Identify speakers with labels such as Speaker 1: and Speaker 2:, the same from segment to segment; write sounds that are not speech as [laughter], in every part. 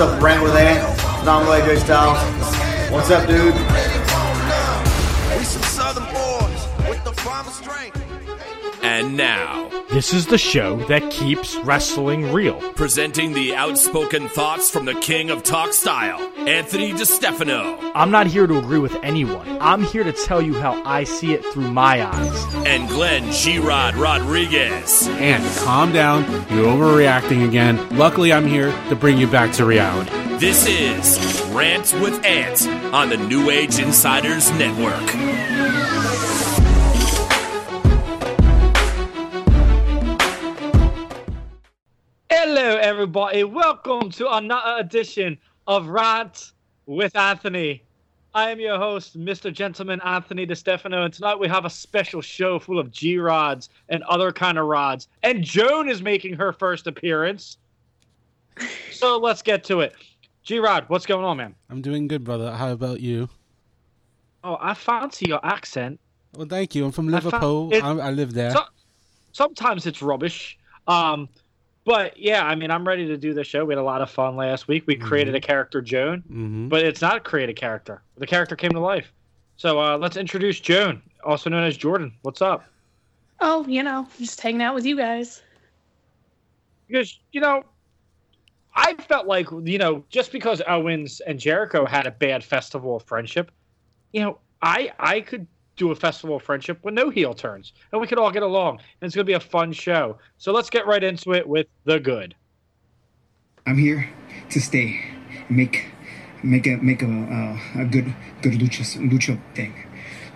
Speaker 1: up, Rant with Ant, AJ Styles. What's up, dude?
Speaker 2: And now,
Speaker 3: This is the show that keeps wrestling real.
Speaker 2: presenting the outspoken thoughts from the king of talk style, Anthony DiStefano,
Speaker 3: I'm not here to agree with anyone. I'm here to tell you how I see it through my eyes.
Speaker 2: and Glenn G-Rod Rodriguez.
Speaker 4: And calm down. You're overreacting again. Luckily, I'm here to bring you back to reality.
Speaker 2: This is Rant with Ant on the New Age Insiders Network.
Speaker 3: Everybody. Welcome to another edition of Rant with Anthony. I am your host, Mr. Gentleman Anthony DeStefano, and tonight we have a special show full of G rods and other kind of rods. And Joan is making her first appearance. So let's get to it. G Rod, what's going on, man?
Speaker 4: I'm doing good, brother. How about you?
Speaker 3: Oh, I fancy your accent.
Speaker 4: Well, thank you. I'm from
Speaker 3: I
Speaker 4: Liverpool.
Speaker 3: it-
Speaker 4: I, I live there.
Speaker 3: So, sometimes it's rubbish. Um, but yeah, I mean, I'm ready to do the show. We had a lot of fun last week. We created a character, Joan,
Speaker 4: hmm
Speaker 3: but it's not a created character. The character came to life. So uh, let's introduce Joan, also known as Jordan. What's up?
Speaker 5: Oh, you know, just hanging out with you guys.
Speaker 3: Because you know, I felt like you know, just because Owens and Jericho had a bad festival of friendship, you know, I I could do a festival of friendship with no heel turns, and we could all get along, and it's gonna be a fun show. So let's get right into it with the good.
Speaker 6: I'm here to stay, make, make a make a uh, a good good lucha lucha thing.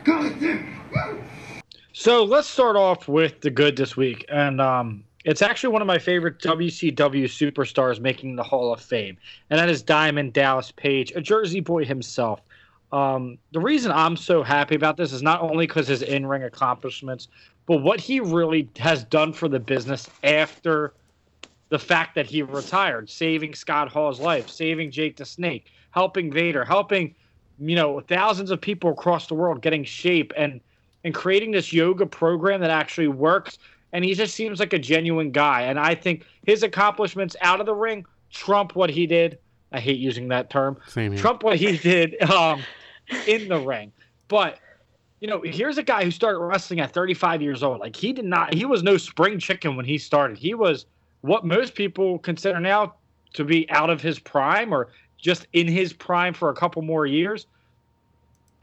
Speaker 6: God damn! Woo!
Speaker 3: So let's start off with the good this week, and um, it's actually one of my favorite WCW superstars making the Hall of Fame, and that is Diamond Dallas Page, a Jersey boy himself. Um, the reason I'm so happy about this is not only because his in-ring accomplishments, but what he really has done for the business after the fact that he retired, saving Scott Hall's life, saving Jake the Snake, helping Vader, helping you know thousands of people across the world getting shape and and creating this yoga program that actually works. And he just seems like a genuine guy. And I think his accomplishments out of the ring trump what he did. I hate using that term. Trump what he did um, in the ring. But you know, here's a guy who started wrestling at 35 years old. Like he did not. He was no spring chicken when he started. He was what most people consider now to be out of his prime or just in his prime for a couple more years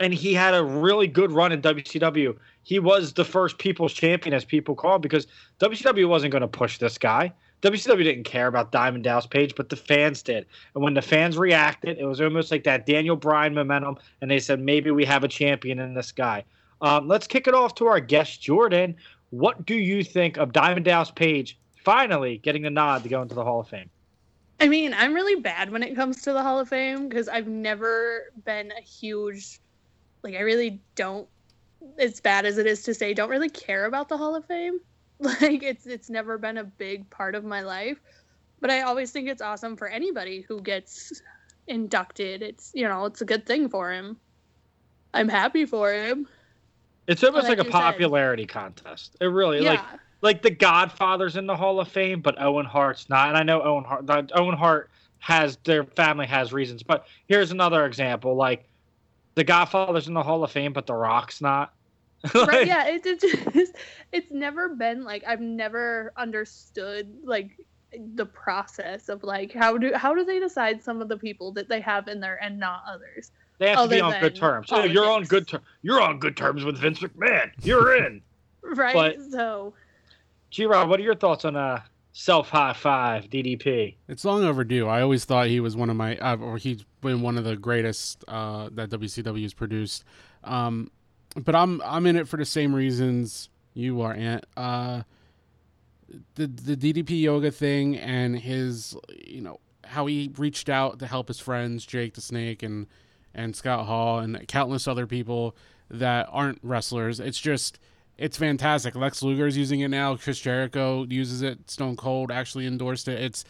Speaker 3: and he had a really good run in WCW. He was the first people's champion, as people call because WCW wasn't going to push this guy. WCW didn't care about Diamond Dallas Page, but the fans did. And when the fans reacted, it was almost like that Daniel Bryan momentum, and they said, maybe we have a champion in this guy. Um, let's kick it off to our guest, Jordan. What do you think of Diamond Dallas Page finally getting the nod to go into the Hall of Fame?
Speaker 5: I mean, I'm really bad when it comes to the Hall of Fame because I've never been a huge, like, I really don't, as bad as it is to say, don't really care about the Hall of Fame. [laughs] Like, it's it's never been a big part of my life, but I always think it's awesome for anybody who gets inducted. It's you know, it's a good thing for him. I'm happy for him.
Speaker 3: It's almost
Speaker 5: Like
Speaker 3: like, a
Speaker 5: you said.
Speaker 3: popularity contest. It really
Speaker 5: Yeah.
Speaker 3: like like the Godfather's in the Hall of Fame, but Owen Hart's not. And I know Owen Hart, Owen Hart has their family has reasons. But here's another example: like the Godfather's in the Hall of Fame, but The Rock's not. [laughs]
Speaker 5: right yeah it, it [laughs] just it's never been like i've never understood like the process of like how do how do they decide some of the people that they have in there and not others
Speaker 3: They have to be on good
Speaker 5: than
Speaker 3: terms. Oh, you're on good terms. You're on good terms with Vince McMahon. You're in. [laughs]
Speaker 5: right
Speaker 3: But-
Speaker 5: so
Speaker 3: G Rod what are your thoughts on uh self high five DDP?
Speaker 4: It's long overdue. I always thought he was one of my, uh, or he's been one of the greatest uh, that WCW has produced. Um, but I'm I'm in it for the same reasons you are, Ant. Uh, the the DDP yoga thing and his, you know, how he reached out to help his friends Jake the Snake and and Scott Hall and countless other people that aren't wrestlers. It's just it's fantastic. Lex Luger is using it now. Chris Jericho uses it. Stone Cold actually endorsed it. It's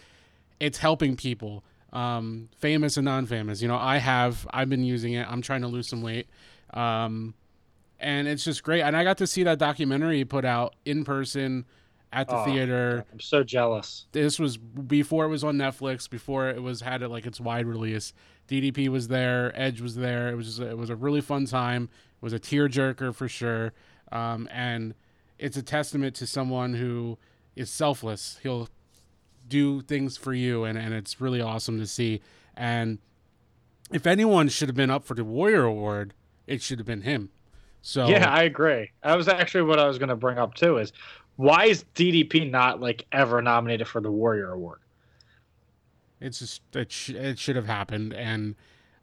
Speaker 4: it's helping people, um, famous and non-famous. You know, I have I've been using it. I'm trying to lose some weight, um, and it's just great. And I got to see that documentary he put out in person at the
Speaker 3: Oh,
Speaker 4: theater.
Speaker 3: I'm so jealous.
Speaker 4: This was before it was on Netflix, before it was had it like its wide release. DDP was there, Edge was there. It was just, it was a really fun time. It was a tearjerker for sure, um, and it's a testament to someone who is selfless. He'll do things for you, and and it's really awesome to see. And if anyone should have been up for the Warrior Award, it should have been him. So
Speaker 3: Yeah, I agree. That was actually what I was going to bring up too. Is why is DDP not like ever nominated for the Warrior Award?
Speaker 4: It's just it, sh- it should have happened, and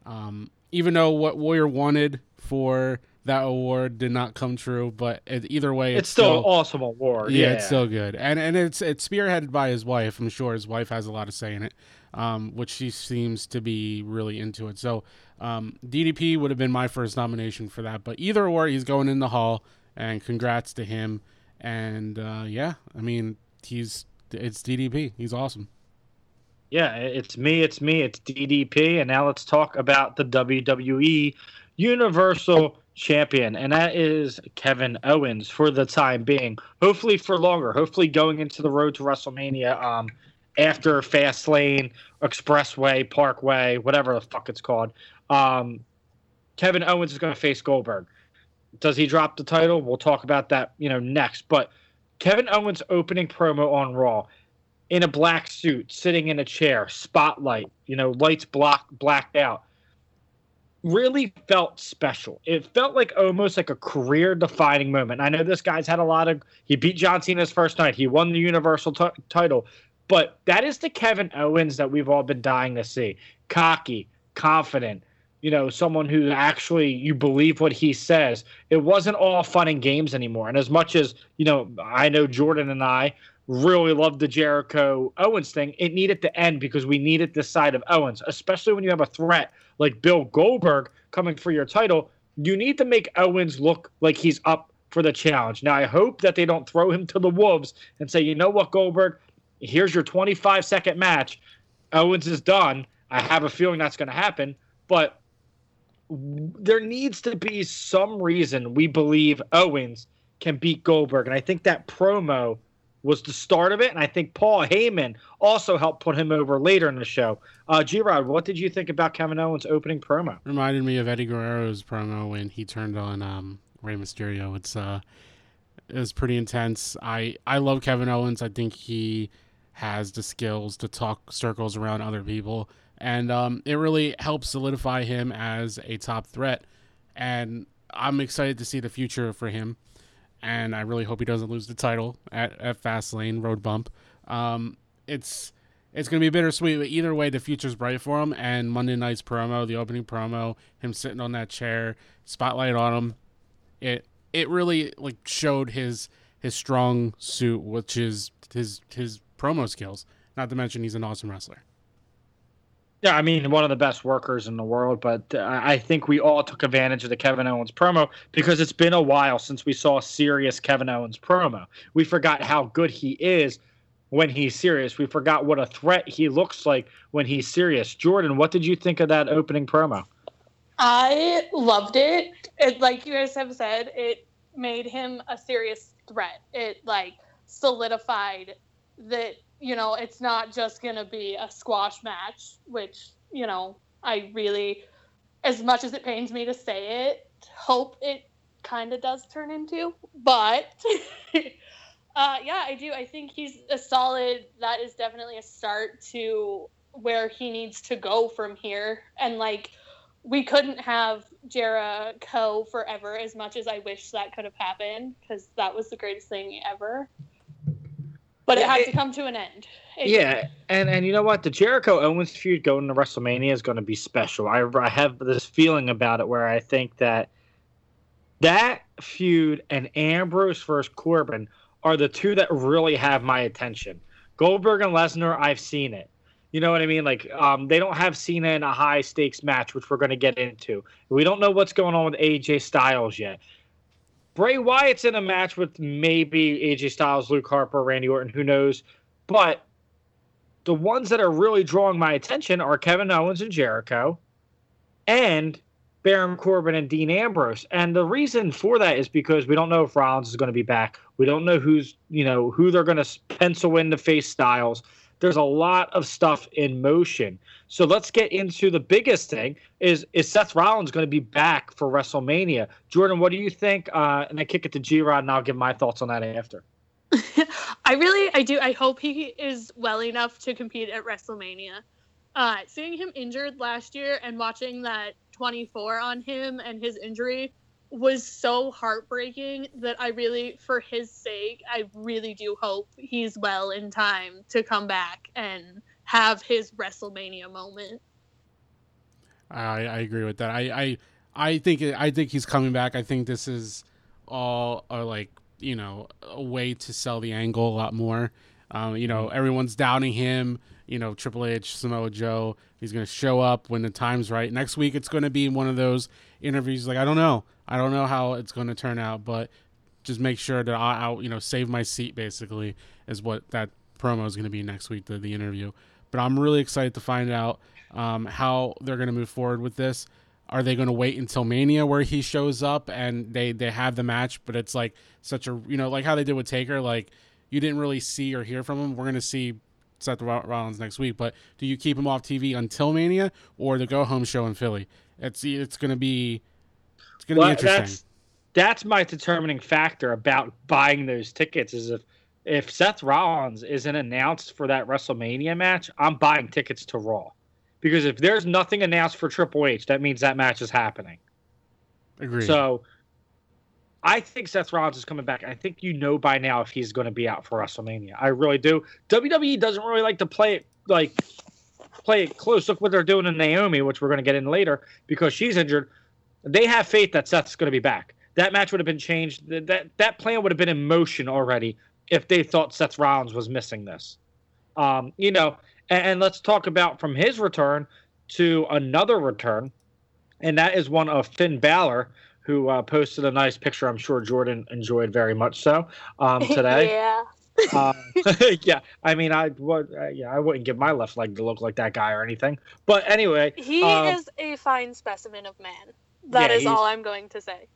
Speaker 4: um, even though what Warrior wanted for that award did not come true, but it, either way,
Speaker 3: It's, still, an awesome award.
Speaker 4: yeah,
Speaker 3: Yeah,
Speaker 4: it's still good, and and it's it's spearheaded by his wife. I'm sure his wife has a lot of say in it, um, which she seems to be really into it. So um, DDP would have been my first nomination for that, but either or, he's going in the hall, and congrats to him. And uh, yeah, I mean, he's it's DDP. He's awesome.
Speaker 3: Yeah, it's me, it's me, it's DDP, and now let's talk about the WWE Universal Champion, and that is Kevin Owens for the time being. Hopefully for longer. Hopefully going into the road to WrestleMania um, after Fastlane, Expressway, Parkway, whatever the fuck it's called. Um, Kevin Owens is going to face Goldberg. Does he drop the title? We'll talk about that, you know, next. But Kevin Owens opening promo on Raw in a black suit, sitting in a chair, spotlight, you know, lights block blacked out. Really felt special. It felt like almost like a career defining moment. I know this guy's had a lot of. He beat John Cena's first night. He won the Universal t- title, but that is the Kevin Owens that we've all been dying to see. Cocky, confident, you know, someone who actually you believe what he says. It wasn't all fun and games anymore. And as much as, you know, I know Jordan and I really loved the Jericho Owens thing, it needed to end because we needed this side of Owens, especially when you have a threat like Bill Goldberg coming for your title. You need to make Owens look like he's up for the challenge. Now, I hope that they don't throw him to the Wolves and say, you know what, Goldberg, here's your 25 second match. Owens is done. I have a feeling that's going to happen, but there needs to be some reason we believe Owens can beat Goldberg. And I think that promo was the start of it. And I think Paul Heyman also helped put him over later in the show. Uh, G Rod, what did you think about Kevin Owens' opening promo?
Speaker 4: reminded me of Eddie Guerrero's promo when he turned on um, Rey Mysterio. It's uh, it was pretty intense. I I love Kevin Owens. I think he has the skills to talk circles around other people, and um, it really helps solidify him as a top threat. And I'm excited to see the future for him. And I really hope he doesn't lose the title at, at Fastlane Road Bump. Um, it's it's going to be bittersweet, but either way, the future's bright for him. And Monday night's promo, the opening promo, him sitting on that chair, spotlight on him, it it really like showed his his strong suit, which is his his promo skills. Not to mention he's an awesome wrestler.
Speaker 3: Yeah, I mean, one of the best workers in the world, but uh, I think we all took advantage of the Kevin Owens promo because it's been a while since we saw serious Kevin Owens promo. We forgot how good he is when he's serious. We forgot what a threat he looks like when he's serious. Jordan, what did you think of that opening promo?
Speaker 5: I loved it. It like you guys have said, it made him a serious threat. It like solidified that, you know, it's not just gonna be a squash match, which, you know, I really as much as it pains me to say it, hope it kind of does turn into. But [laughs] uh, yeah, I do. I think he's a solid. That is definitely a start to where he needs to go from here. And like, we couldn't have Jericho forever as much as I wish that could have happened because that was the greatest thing ever. But it had to come to an end. It-
Speaker 3: Yeah, and and you know what? The Jericho Owens feud going to WrestleMania is going to be special. I, I have this feeling about it where I think that that feud and Ambrose versus Corbin are the two that really have my attention. Goldberg and Lesnar, I've seen it. You know what I mean? Like, um, they don't have Cena in a high stakes match, which we're going to get into. We don't know what's going on with AJ Styles yet. Bray Wyatt's in a match with maybe AJ Styles, Luke Harper, Randy Orton, who knows. But the ones that are really drawing my attention are Kevin Owens and Jericho, and Baron Corbin and Dean Ambrose. And the reason for that is because we don't know if Rollins is going to be back. We don't know who's, you know, who they're going to pencil in to face Styles. There's a lot of stuff in motion. So let's get into the biggest thing is is Seth Rollins going to be back for WrestleMania? Jordan, what do you think? Uh, and I kick it to G Rod and I'll give my thoughts on that after. [laughs]
Speaker 5: I really, I do. I hope he is well enough to compete at WrestleMania. Uh, seeing him injured last year and watching that 24 on him and his injury was so heartbreaking that I really, for his sake, I really do hope he's well in time to come back and have his WrestleMania moment.
Speaker 4: I, I agree with that. I, I I think I think he's coming back. I think this is all a, like you know a way to sell the angle a lot more. Um, you know, everyone's doubting him. You know, Triple H, Samoa Joe. He's going to show up when the time's right. Next week, it's going to be one of those interviews. Like I don't know, I don't know how it's going to turn out, but just make sure that I, I'll you know save my seat. Basically, is what that promo is going to be next week. The the interview. But I'm really excited to find out um, how they're going to move forward with this. Are they going to wait until Mania where he shows up and they they have the match? But it's like such a you know like how they did with Taker. Like you didn't really see or hear from him. We're going to see Seth Rollins next week. But do you keep him off TV until Mania or the go home show in Philly? It's it's going to be to
Speaker 3: Well,
Speaker 4: be interesting.
Speaker 3: that's that's my determining factor about buying those tickets is if if Seth Rollins isn't announced for that WrestleMania match, I'm buying tickets to Raw. Because if there's nothing announced for Triple H, that means that match is happening.
Speaker 4: Agreed.
Speaker 3: So I think Seth Rollins is coming back. I think you know by now if he's going to be out for WrestleMania. I really do. WWE doesn't really like to play it like play it close. Look what they're doing in Naomi, which we're going to get in later because she's injured. They have faith that Seth's going to be back. That match would have been changed. That that, plan would have been in motion already if they thought Seth Rollins was missing this. Um, you know, and, and let's talk about from his return to another return, and that is one of Finn Balor, who uh, posted a nice picture. I'm sure Jordan enjoyed very much so um, [laughs] today.
Speaker 5: yeah.
Speaker 3: um, [laughs] yeah, I mean, I would, uh, yeah, I wouldn't give my left leg to look like that guy or anything. But anyway,
Speaker 5: He
Speaker 3: um,
Speaker 5: is a fine specimen of man. That
Speaker 3: Yeah,
Speaker 5: is all I'm going to say.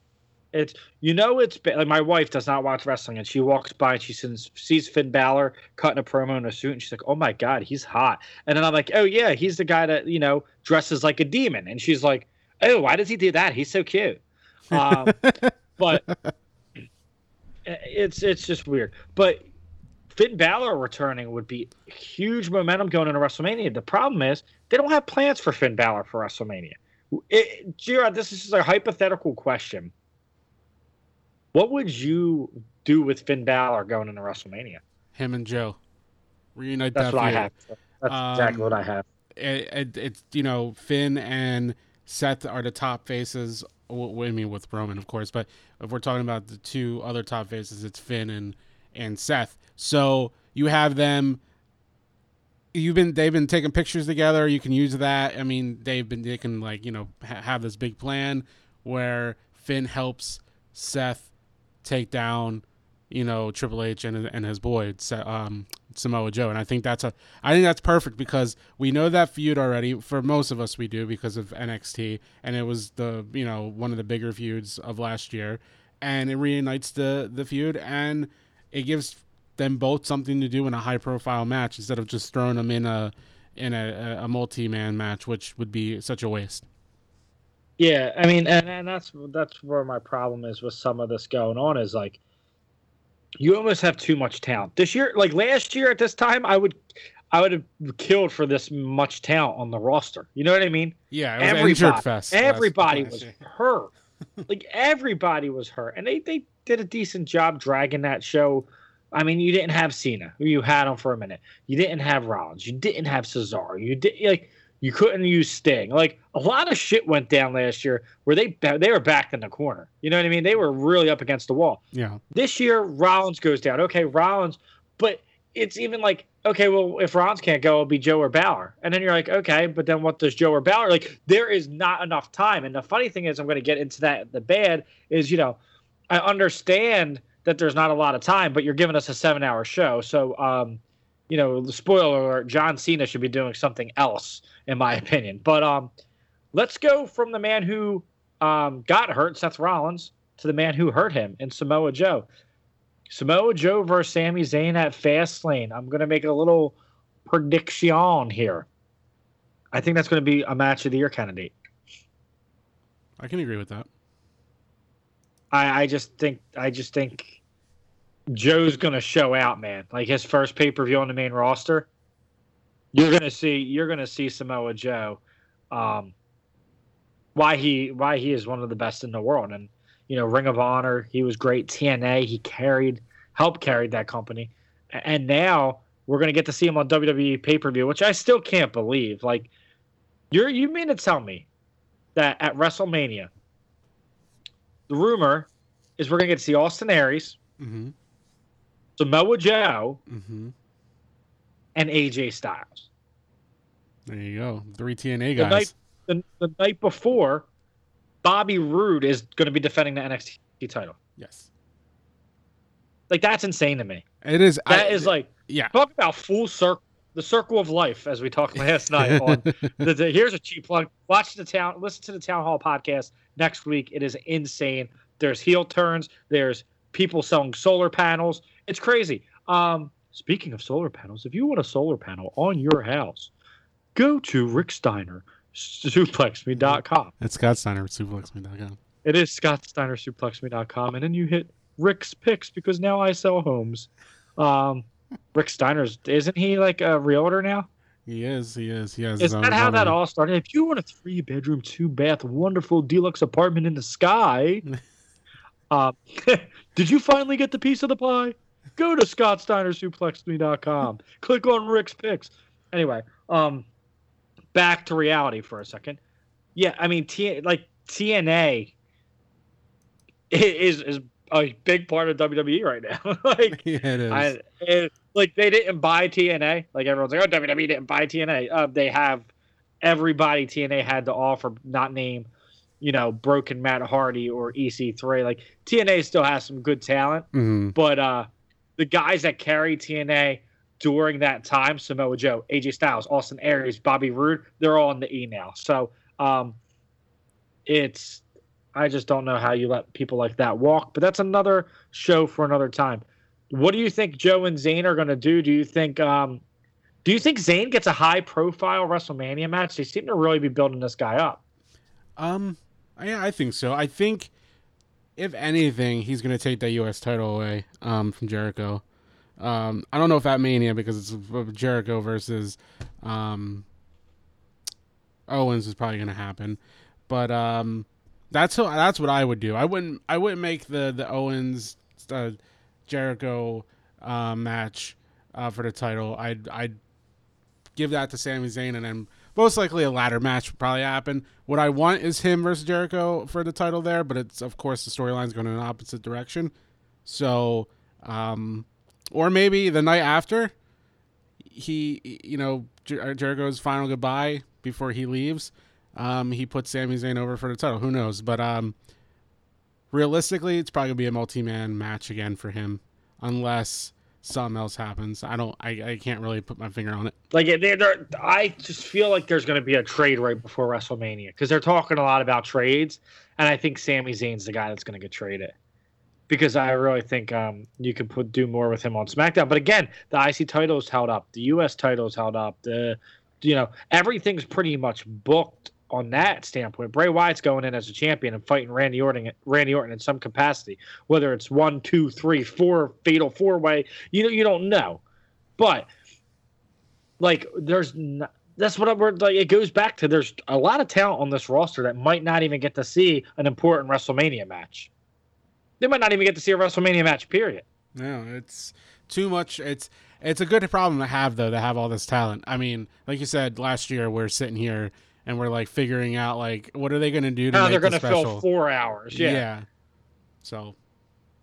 Speaker 3: It's you know it's like my wife does not watch wrestling and she walks by and she sees, sees Finn Balor cutting a promo in a suit and she's like, "Oh my god, he's hot." And then I'm like, "Oh yeah, he's the guy that you know dresses like a demon." And she's like, "Oh, why does he do that? He's so cute." Um, [laughs] but it's it's just weird. But Finn Balor returning would be huge momentum going into WrestleMania. The problem is they don't have plans for Finn Balor for WrestleMania. It, G-Rod, this is a hypothetical question. What would you do with Finn Balor going into WrestleMania?
Speaker 4: Him and Joe reunite
Speaker 3: That's
Speaker 4: that
Speaker 3: what I have. That's
Speaker 4: Um,
Speaker 3: exactly what I have.
Speaker 4: it, it, it's you know Finn and Seth are the top faces. w- I mean with Roman, of course, but if we're talking about the two other top faces, it's Finn and and Seth. So you have them. You've been they've been taking pictures together. You can use that. I mean they've been they can like you know ha- have this big plan where Finn helps Seth take down you know Triple H and and his boy um, Samoa Joe, and I think that's a I think that's perfect because we know that feud already. For most of us, we do because of NXT, and it was the you know one of the bigger feuds of last year, and it reunites the the feud, and it gives them both something to do in a high profile match instead of just throwing them in a in a, a multi man match, which would be such a waste.
Speaker 3: Yeah, I mean, and, and that's that's where my problem is with some of this going on is like you almost have too much talent. This year, like last year at this time, I would I would have killed for this much talent on the roster. You know what I mean?
Speaker 4: Yeah,
Speaker 3: everybody,
Speaker 4: fest.
Speaker 3: everybody was hurt. [laughs] like everybody was hurt, and they they did a decent job dragging that show. I mean, you didn't have Cena, who you had him for a minute. You didn't have Rollins. You didn't have Cesaro. You did like you couldn't use Sting. Like a lot of shit went down last year where they they were backed in the corner. You know what I mean? They were really up against the wall.
Speaker 4: Yeah,
Speaker 3: This year, Rollins goes down. Okay, Rollins, but it's even like, okay, well, if Rollins can't go, it'll be Joe or Balor. And then you're like, okay, but then what does Joe or Balor like? There is not enough time. And the funny thing is, I'm going to get into that. The bad is, you know, I understand that there's not a lot of time, but you're giving us a seven hour show. So, um, you know, the spoiler alert, John Cena should be doing something else, in my opinion. But um, let's go from the man who um, got hurt, Seth Rollins, to the man who hurt him in Samoa Joe. Samoa Joe versus Sami Zayn at Fastlane. I'm going to make a little prediction here. I think that's going to be a match of the year candidate.
Speaker 4: I can agree with that.
Speaker 3: I, I just think I just think Joe's gonna show out, man. Like his first pay per view on the main roster, you're gonna see you're gonna see Samoa Joe. Um, why he why he is one of the best in the world, and you know Ring of Honor, he was great. TNA, he carried helped carried that company, and now we're gonna get to see him on WWE pay per view, which I still can't believe. Like, you're you mean to tell me that at WrestleMania the rumor is we're gonna get to see Austin Aries,
Speaker 4: Mm-hmm.
Speaker 3: Samoa Joe,
Speaker 4: Mm-hmm.
Speaker 3: and AJ Styles.
Speaker 4: There you go. Three TNA
Speaker 3: The
Speaker 4: guys.
Speaker 3: night, the, the night before, Bobby Roode is going to be defending the NXT title.
Speaker 4: yes.
Speaker 3: Like that's insane to me.
Speaker 4: It is.
Speaker 3: That
Speaker 4: I-
Speaker 3: is like
Speaker 4: yeah.
Speaker 3: talk about full circle, the circle of life, as we talked [laughs] last night. On the, the, here's a cheap plug. Watch the town, listen to the town hall podcast next week. It is insane. There's heel turns. There's people selling solar panels. It's crazy. Um, speaking of solar panels, if you want a solar panel on your house, go to Rick Steiner, suplexme.com.
Speaker 4: It's Scott Steiner suplexme.com.
Speaker 3: It is Scott Steiner, suplexme.com. And then you hit Rick's Picks because now I sell homes. Um, Rick Steiner's, isn't he like a realtor now?
Speaker 4: He is. He is. He has.
Speaker 3: Is that how that all started? If you want a three bedroom, two bath, wonderful deluxe apartment in the sky, [laughs] uh, [laughs] did you finally get the piece of the pie? Go to scottsteinersuplexme.com. Click on Rick's Picks. Anyway, um, back to reality for a second. Yeah, I mean, T- like TNA is is a big part of WWE right now. [laughs] like,
Speaker 4: Yeah, it is.
Speaker 3: I, it, like they didn't buy TNA. Like everyone's like, oh, WWE didn't buy TNA. Uh, they have everybody TNA had to offer, not name, you know, Broken Matt Hardy or EC3. Like TNA still has some good talent,
Speaker 4: hmm
Speaker 3: but uh, the guys that carry TNA during that time, Samoa Joe, AJ Styles, Austin Aries, Bobby Roode, they're all in the E now. So um, it's I just don't know how you let people like that walk. But that's another show for another time. What do you think Joe and Zayn are going to do? Do you think um, do you think Zayn gets a high profile WrestleMania match? They seem to really be building this guy up.
Speaker 4: Um, yeah, I think so. I think if anything, he's going to take that U.S. title away um, from Jericho. Um, I don't know if at Mania because it's Jericho versus um, Owens is probably going to happen, but um, that's that's what I would do. I wouldn't I wouldn't make the the Owens uh, Jericho uh, match uh, for the title. I'd I'd give that to Sami Zayn and then most likely a ladder match would probably happen. What I want is him versus Jericho for the title there, but it's of course the storyline's going in an opposite direction. So, um, or maybe the night after, he, you know, Jer- Jericho's final goodbye before he leaves, um, he puts Sami Zayn over for the title. Who knows? But um, realistically, it's probably gonna be a multi-man match again for him, unless something else happens. I don't, I, I can't really put my finger on it.
Speaker 3: Like they're, they're, I just feel like there's going to be a trade right before WrestleMania because they're talking a lot about trades, and I think Sami Zayn's the guy that's going to get traded because I really think um, you could put do more with him on SmackDown. But again, the IC title is held up, the US title is held up, the you know everything's pretty much booked on that standpoint. Bray Wyatt's going in as a champion and fighting Randy Orton, Randy Orton in some capacity, whether it's one, two, three, four, fatal four way. You know, you don't know, but like there's n that's what I'm like. It goes back to there's a lot of talent on this roster that might not even get to see an important WrestleMania match. They might not even get to see a WrestleMania match. Period.
Speaker 4: No, it's too much. It's it's a good problem to have though to have all this talent. I mean, like you said last year, we're sitting here and we're like figuring out like what are they going to do to
Speaker 3: Now
Speaker 4: make
Speaker 3: they're
Speaker 4: going
Speaker 3: going
Speaker 4: to
Speaker 3: to fill four hours. Yeah. yeah.
Speaker 4: So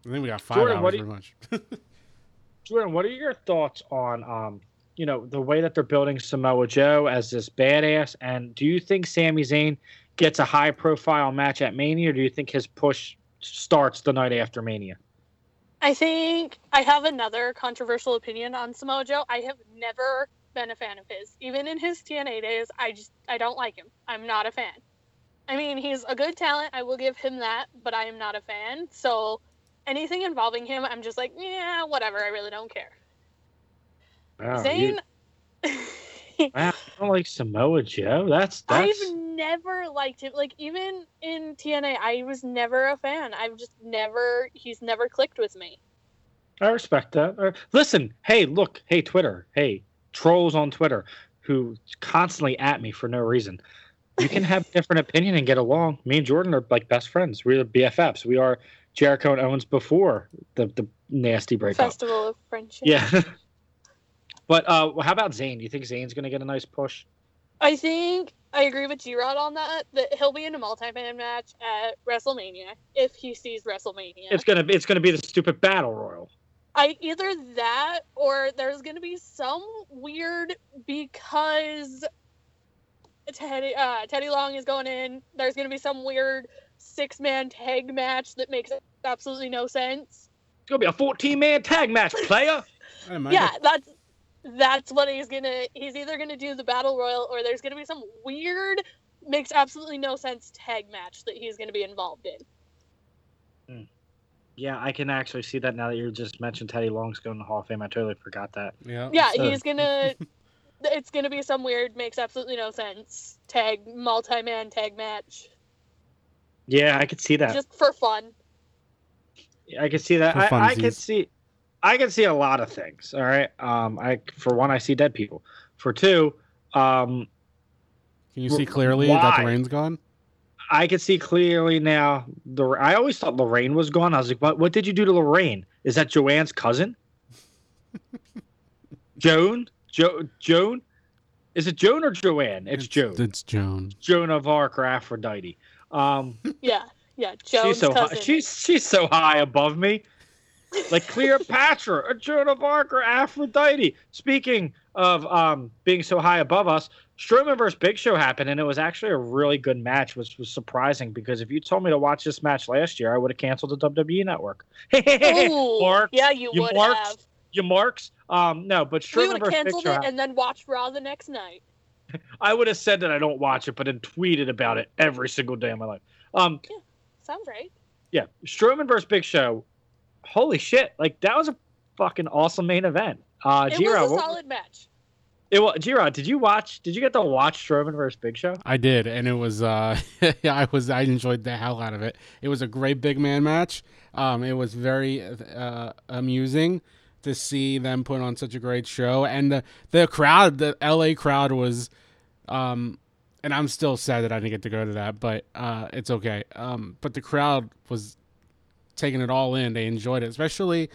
Speaker 4: I think we got five
Speaker 3: Jordan,
Speaker 4: hours
Speaker 3: what do
Speaker 4: pretty much. [laughs]
Speaker 3: Jordan, what are your thoughts on um, you know, the way that they're building Samoa Joe as this badass? And do you think Sami Zayn gets a high profile match at Mania, or do you think his push starts the night after Mania?
Speaker 5: I think I have another controversial opinion on Samoa Joe. I have never been a fan of his. Even in his TNA days, I just I don't like him. I'm not a fan. I mean, he's a good talent. I will give him that, but I am not a fan. So anything involving him, I'm just like, yeah, whatever. I really don't care.
Speaker 3: Wow,
Speaker 5: Zayn, [laughs] [laughs]
Speaker 3: you, wow, don't like Samoa Joe? That's that's.
Speaker 5: I've never liked him. Like even in TNA, I was never a fan. I've just never. He's never clicked with me.
Speaker 3: I respect that. Uh, listen, hey, look, hey, Twitter, hey, trolls on Twitter who constantly at me for no reason. You can have different opinion and get along. Me and Jordan are like best friends. We're BFFs. We are Jericho and Owens before the the nasty breakup.
Speaker 5: Festival of Friendship.
Speaker 3: Yeah. [laughs] but uh, how about Zayn? Do you think Zayn's going to get a nice push?
Speaker 5: I think I agree with G Rod on that. That he'll be in a multi-man match at WrestleMania if he sees WrestleMania.
Speaker 3: It's gonna it's gonna be the stupid battle royal.
Speaker 5: I either that or there's gonna be some weird because Teddy uh, Teddy Long is going in. There's gonna be some weird six man tag match that makes absolutely no sense.
Speaker 3: It's gonna be a 14 man tag match, [laughs] player.
Speaker 5: Yeah, that's that's what he's gonna. He's either gonna do the battle royal or there's gonna be some weird, makes absolutely no sense tag match that he's gonna be involved in.
Speaker 3: Yeah, I can actually see that now that you just mentioned Teddy Long's going to Hall of Fame. I totally forgot that.
Speaker 4: yeah.
Speaker 5: Yeah,
Speaker 3: so-
Speaker 5: he's gonna. [laughs] It's gonna be some weird, makes absolutely no sense tag multi man tag match
Speaker 3: Yeah, I could see that.
Speaker 5: just for fun.
Speaker 3: Yeah, I can see that.
Speaker 4: For
Speaker 3: I, I can see, I can see a lot of things. All right. Um, I for one, I see dead people. For two, um,
Speaker 4: Can you see clearly that the rain's gone?
Speaker 3: I can see clearly now. The I always thought Lorraine was gone. I was like, what? What did you do to Lorraine? Is that Joanne's cousin? [laughs] Joan? Jo Joan? Is it Joan or Joanne? It's, Joan.
Speaker 4: It's Joan.
Speaker 3: Joan of Arc or Aphrodite. Um, [laughs]
Speaker 5: Yeah, yeah. Jones'
Speaker 3: she's so
Speaker 5: cousin.
Speaker 3: high, she's she's so high above me. Like Cleopatra, or Joan of Arc, or Aphrodite. Speaking of um being so high above us, Strowman versus Big Show happened, and it was actually a really good match, which was surprising because if you told me to watch this match last year, I would have canceled the WWE Network. [laughs]
Speaker 5: Ooh,
Speaker 3: Mark,
Speaker 5: yeah, you,
Speaker 3: you
Speaker 5: would
Speaker 3: marked
Speaker 5: have.
Speaker 3: you marks. Um, no, but
Speaker 5: We
Speaker 3: Strowman
Speaker 5: would have
Speaker 3: versus Big
Speaker 5: canceled
Speaker 3: Show.
Speaker 5: it and then watched Raw the next night. [laughs]
Speaker 3: I would have said that I don't watch it, but then tweeted about it every single day of my life. Um,
Speaker 5: Sounds right.
Speaker 3: yeah, Strowman versus Big Show. Holy shit! Like that was a fucking awesome main event. Uh,
Speaker 5: It
Speaker 3: G-Rod,
Speaker 5: was a
Speaker 3: what-
Speaker 5: solid match.
Speaker 3: It was G-Rod, did you watch? Did you get to watch Strowman versus Big Show?
Speaker 4: I did, and it was uh [laughs] I was I enjoyed the hell out of it. It was a great big man match. Um it was very uh amusing to see them put on such a great show and the the crowd, the LA crowd was um and I'm still sad that I didn't get to go to that, but uh it's okay. Um but the crowd was taking it all in. They enjoyed it, especially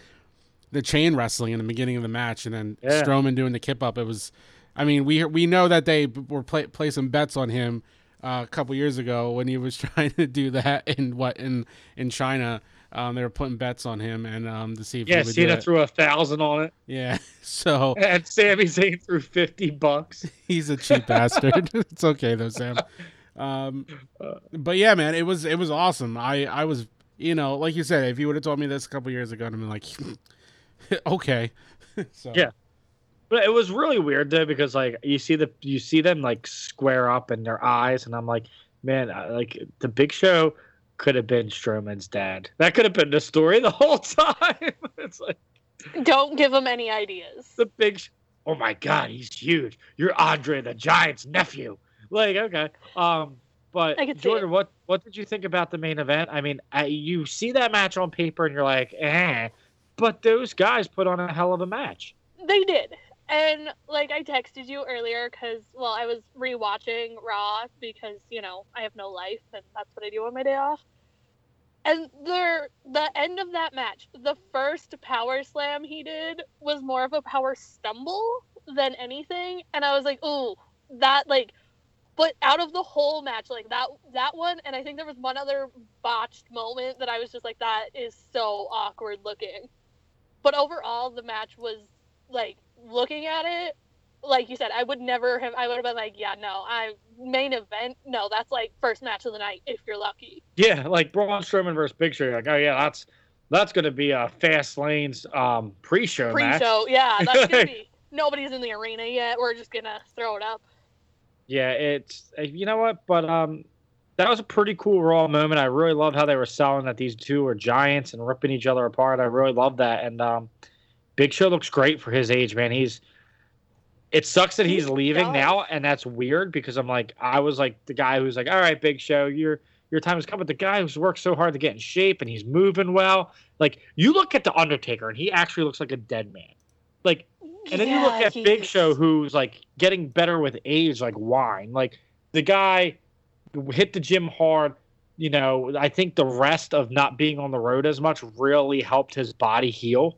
Speaker 4: the chain wrestling in the beginning of the match, and then
Speaker 3: Yeah.
Speaker 4: Strowman doing the kip up. It was, I mean, we we know that they were play, placing bets on him uh, a couple years ago when he was [laughs] trying to do that in what in in China. Um, they were putting bets on him and um, to see if
Speaker 3: Yeah,
Speaker 4: he would
Speaker 3: Cena threw a thousand on it,
Speaker 4: Yeah, [laughs] so [laughs]
Speaker 3: and Sami Zayn threw fifty bucks.
Speaker 4: he's a cheap bastard. it's okay though, Sam. Um, but yeah, man, it was it was awesome. I I was you know like you said, if you would have told me this a couple years ago, I'd have been like, [laughs] okay. [laughs] so
Speaker 3: Yeah. But it was really weird though because like you see the you see them like square up in their eyes, and I'm like, man, I- like the Big Show could have been Strowman's dad. That could have been the story the [laughs] whole time. it's like
Speaker 5: Don't give him any ideas.
Speaker 3: the Big. Sh- oh my God, he's huge. You're Andre the Giant's nephew. Like okay, um, but
Speaker 5: I could see
Speaker 3: Jordan, what what did you think about the main event? I mean, I, you see that match on paper and you're like, eh, but those guys put on a hell of a match.
Speaker 5: They did. And like I texted you earlier because well I was rewatching Raw because you know I have no life and that's what I do on my day off. And the the end of that match, the first power slam he did was more of a power stumble than anything, and I was like, ooh, that like. But out of the whole match, like that that one, and I think there was one other botched moment that I was just like, that is so awkward looking. But overall, the match was like looking at it, like you said, I would never have. I would have been like, yeah, no, I main event. No, that's like first match of the night if you're lucky.
Speaker 3: Yeah, like Braun Strowman versus Big Show. You're like, oh yeah, that's that's gonna be a Fast Lane's um, pre-show, match.
Speaker 5: Pre-show, yeah, that's gonna [laughs] be. Nobody's in the arena yet. We're just gonna throw it up.
Speaker 3: Yeah, it's uh, you know what, but um, that was a pretty cool Raw moment. I really loved how they were selling that these two are giants and ripping each other apart. I really love that. And um, Big Show looks great for his age, man. He's it sucks that he's
Speaker 5: He
Speaker 3: leaving now, and that's weird because I'm like, I was like the guy who's like, all right, Big Show, your your time has come. But the guy who's worked so hard to get in shape and he's moving well. Like you look at the Undertaker, and he actually looks like a dead man. Like, and then you look at
Speaker 5: he-
Speaker 3: Big Show, who's like getting better with age, like wine. Like the guy hit the gym hard. You know, I think the rest of not being on the road as much really helped his body heal.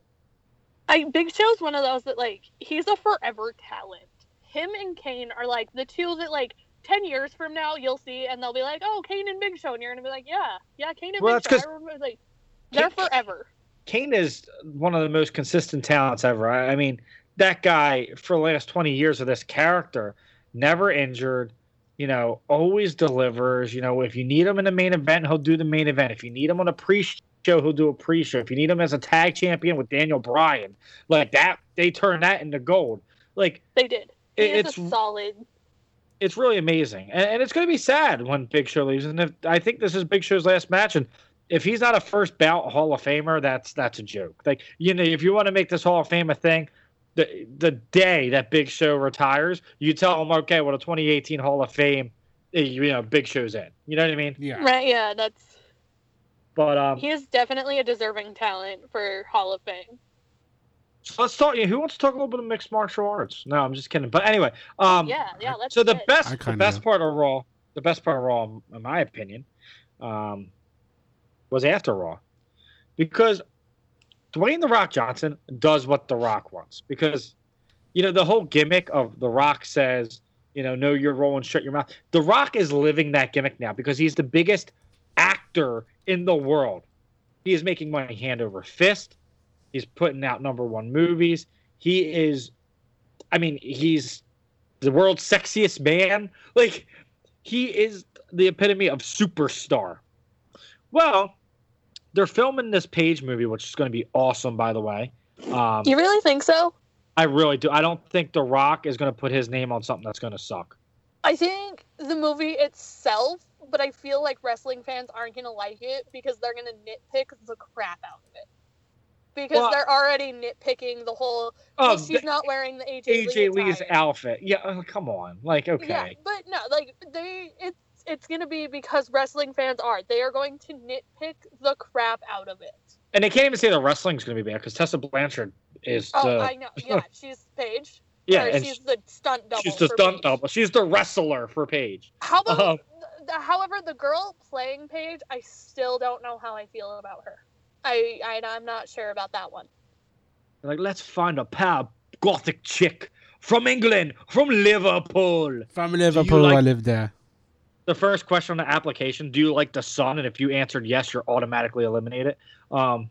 Speaker 5: I Big Show's one of those that like he's a forever talent. Him and Kane are like the two that like ten years from now you'll see and they'll be like, oh, Kane and Big Show, and you're gonna be like, yeah, yeah, Kane and
Speaker 3: Well,
Speaker 5: Big
Speaker 3: that's
Speaker 5: Show. I remember like they're
Speaker 3: Kane-
Speaker 5: forever.
Speaker 3: Kane is one of the most consistent talents ever. I, I mean, that guy for the last 20 years of this character, never injured, you know, always delivers. You know, if you need him in the main event, he'll do the main event. If you need him on a pre show, he'll do a pre show. If you need him as a tag champion with Daniel Bryan, like that, they turn that into gold. Like,
Speaker 5: They did. He
Speaker 3: It- it's-
Speaker 5: solid.
Speaker 3: it's really amazing, and, and it's going to be sad when Big Show leaves. And if I think this is Big Show's last match, and if he's not a first bout Hall of Famer, that's that's a joke. Like you know, if you want to make this Hall of Fame a thing, the the day that Big Show retires, you tell him, okay, well, the 2018 Hall of Fame, eh, you know, Big Show's in. You know what I mean?
Speaker 4: Yeah.
Speaker 5: Right? Yeah, that's
Speaker 3: But um,
Speaker 5: he is definitely a deserving talent for Hall of Fame.
Speaker 3: so let's talk. Who wants to talk a little bit of mixed martial arts? No, I'm just kidding. But anyway, um,
Speaker 5: yeah, yeah. Let's.
Speaker 3: so the
Speaker 5: get-
Speaker 3: best the
Speaker 4: kinda
Speaker 3: best part of Raw, the best part of Raw, in my opinion, um, was after Raw, because Dwayne the Rock Johnson does what the Rock wants. Because you know the whole gimmick of the Rock says, you know, know your role and shut your mouth. The Rock is living that gimmick now because he's the biggest actor in the world. He is making money hand over fist. He's putting out number one movies. He is, I mean, he's the world's sexiest man. Like, he is the epitome of superstar. Well, they're filming this Paige movie, which is going to be awesome, by the way. Um,
Speaker 5: You really think so?
Speaker 3: I really do. I don't think The Rock is going to put his name on something that's going to suck.
Speaker 5: I think the movie itself, but I feel like wrestling fans aren't gonna like it because they're gonna nitpick the crap out of it. Because
Speaker 3: Well-
Speaker 5: they're already nitpicking the whole.
Speaker 3: Oh,
Speaker 5: she's
Speaker 3: the-
Speaker 5: not wearing the AJ,
Speaker 3: AJ
Speaker 5: Lee
Speaker 3: Lee's outfit. Yeah, oh, come on. Like, okay.
Speaker 5: Yeah, but no, like they, it's it's gonna be because wrestling fans are. They are going to nitpick the crap out of it.
Speaker 3: And they can't even say the wrestling's going to be bad because Tessa Blanchard is
Speaker 5: Oh,
Speaker 3: the
Speaker 5: I know. [laughs] Yeah, she's Paige.
Speaker 3: yeah,
Speaker 5: or
Speaker 3: and
Speaker 5: she's the stunt double.
Speaker 3: she's the
Speaker 5: for
Speaker 3: stunt
Speaker 5: Paige.
Speaker 3: double. She's the wrestler for Paige.
Speaker 5: How about,
Speaker 3: Um,
Speaker 5: th- however, the girl playing Paige, I still don't know how I feel about her. I, I I'm not sure about that one.
Speaker 3: Like, let's find a power gothic chick from England, from Liverpool.
Speaker 4: From Liverpool,
Speaker 3: like-
Speaker 4: I live there.
Speaker 3: The first question on the application: Do you like the sun? And if you answered yes, you're automatically eliminated. Um,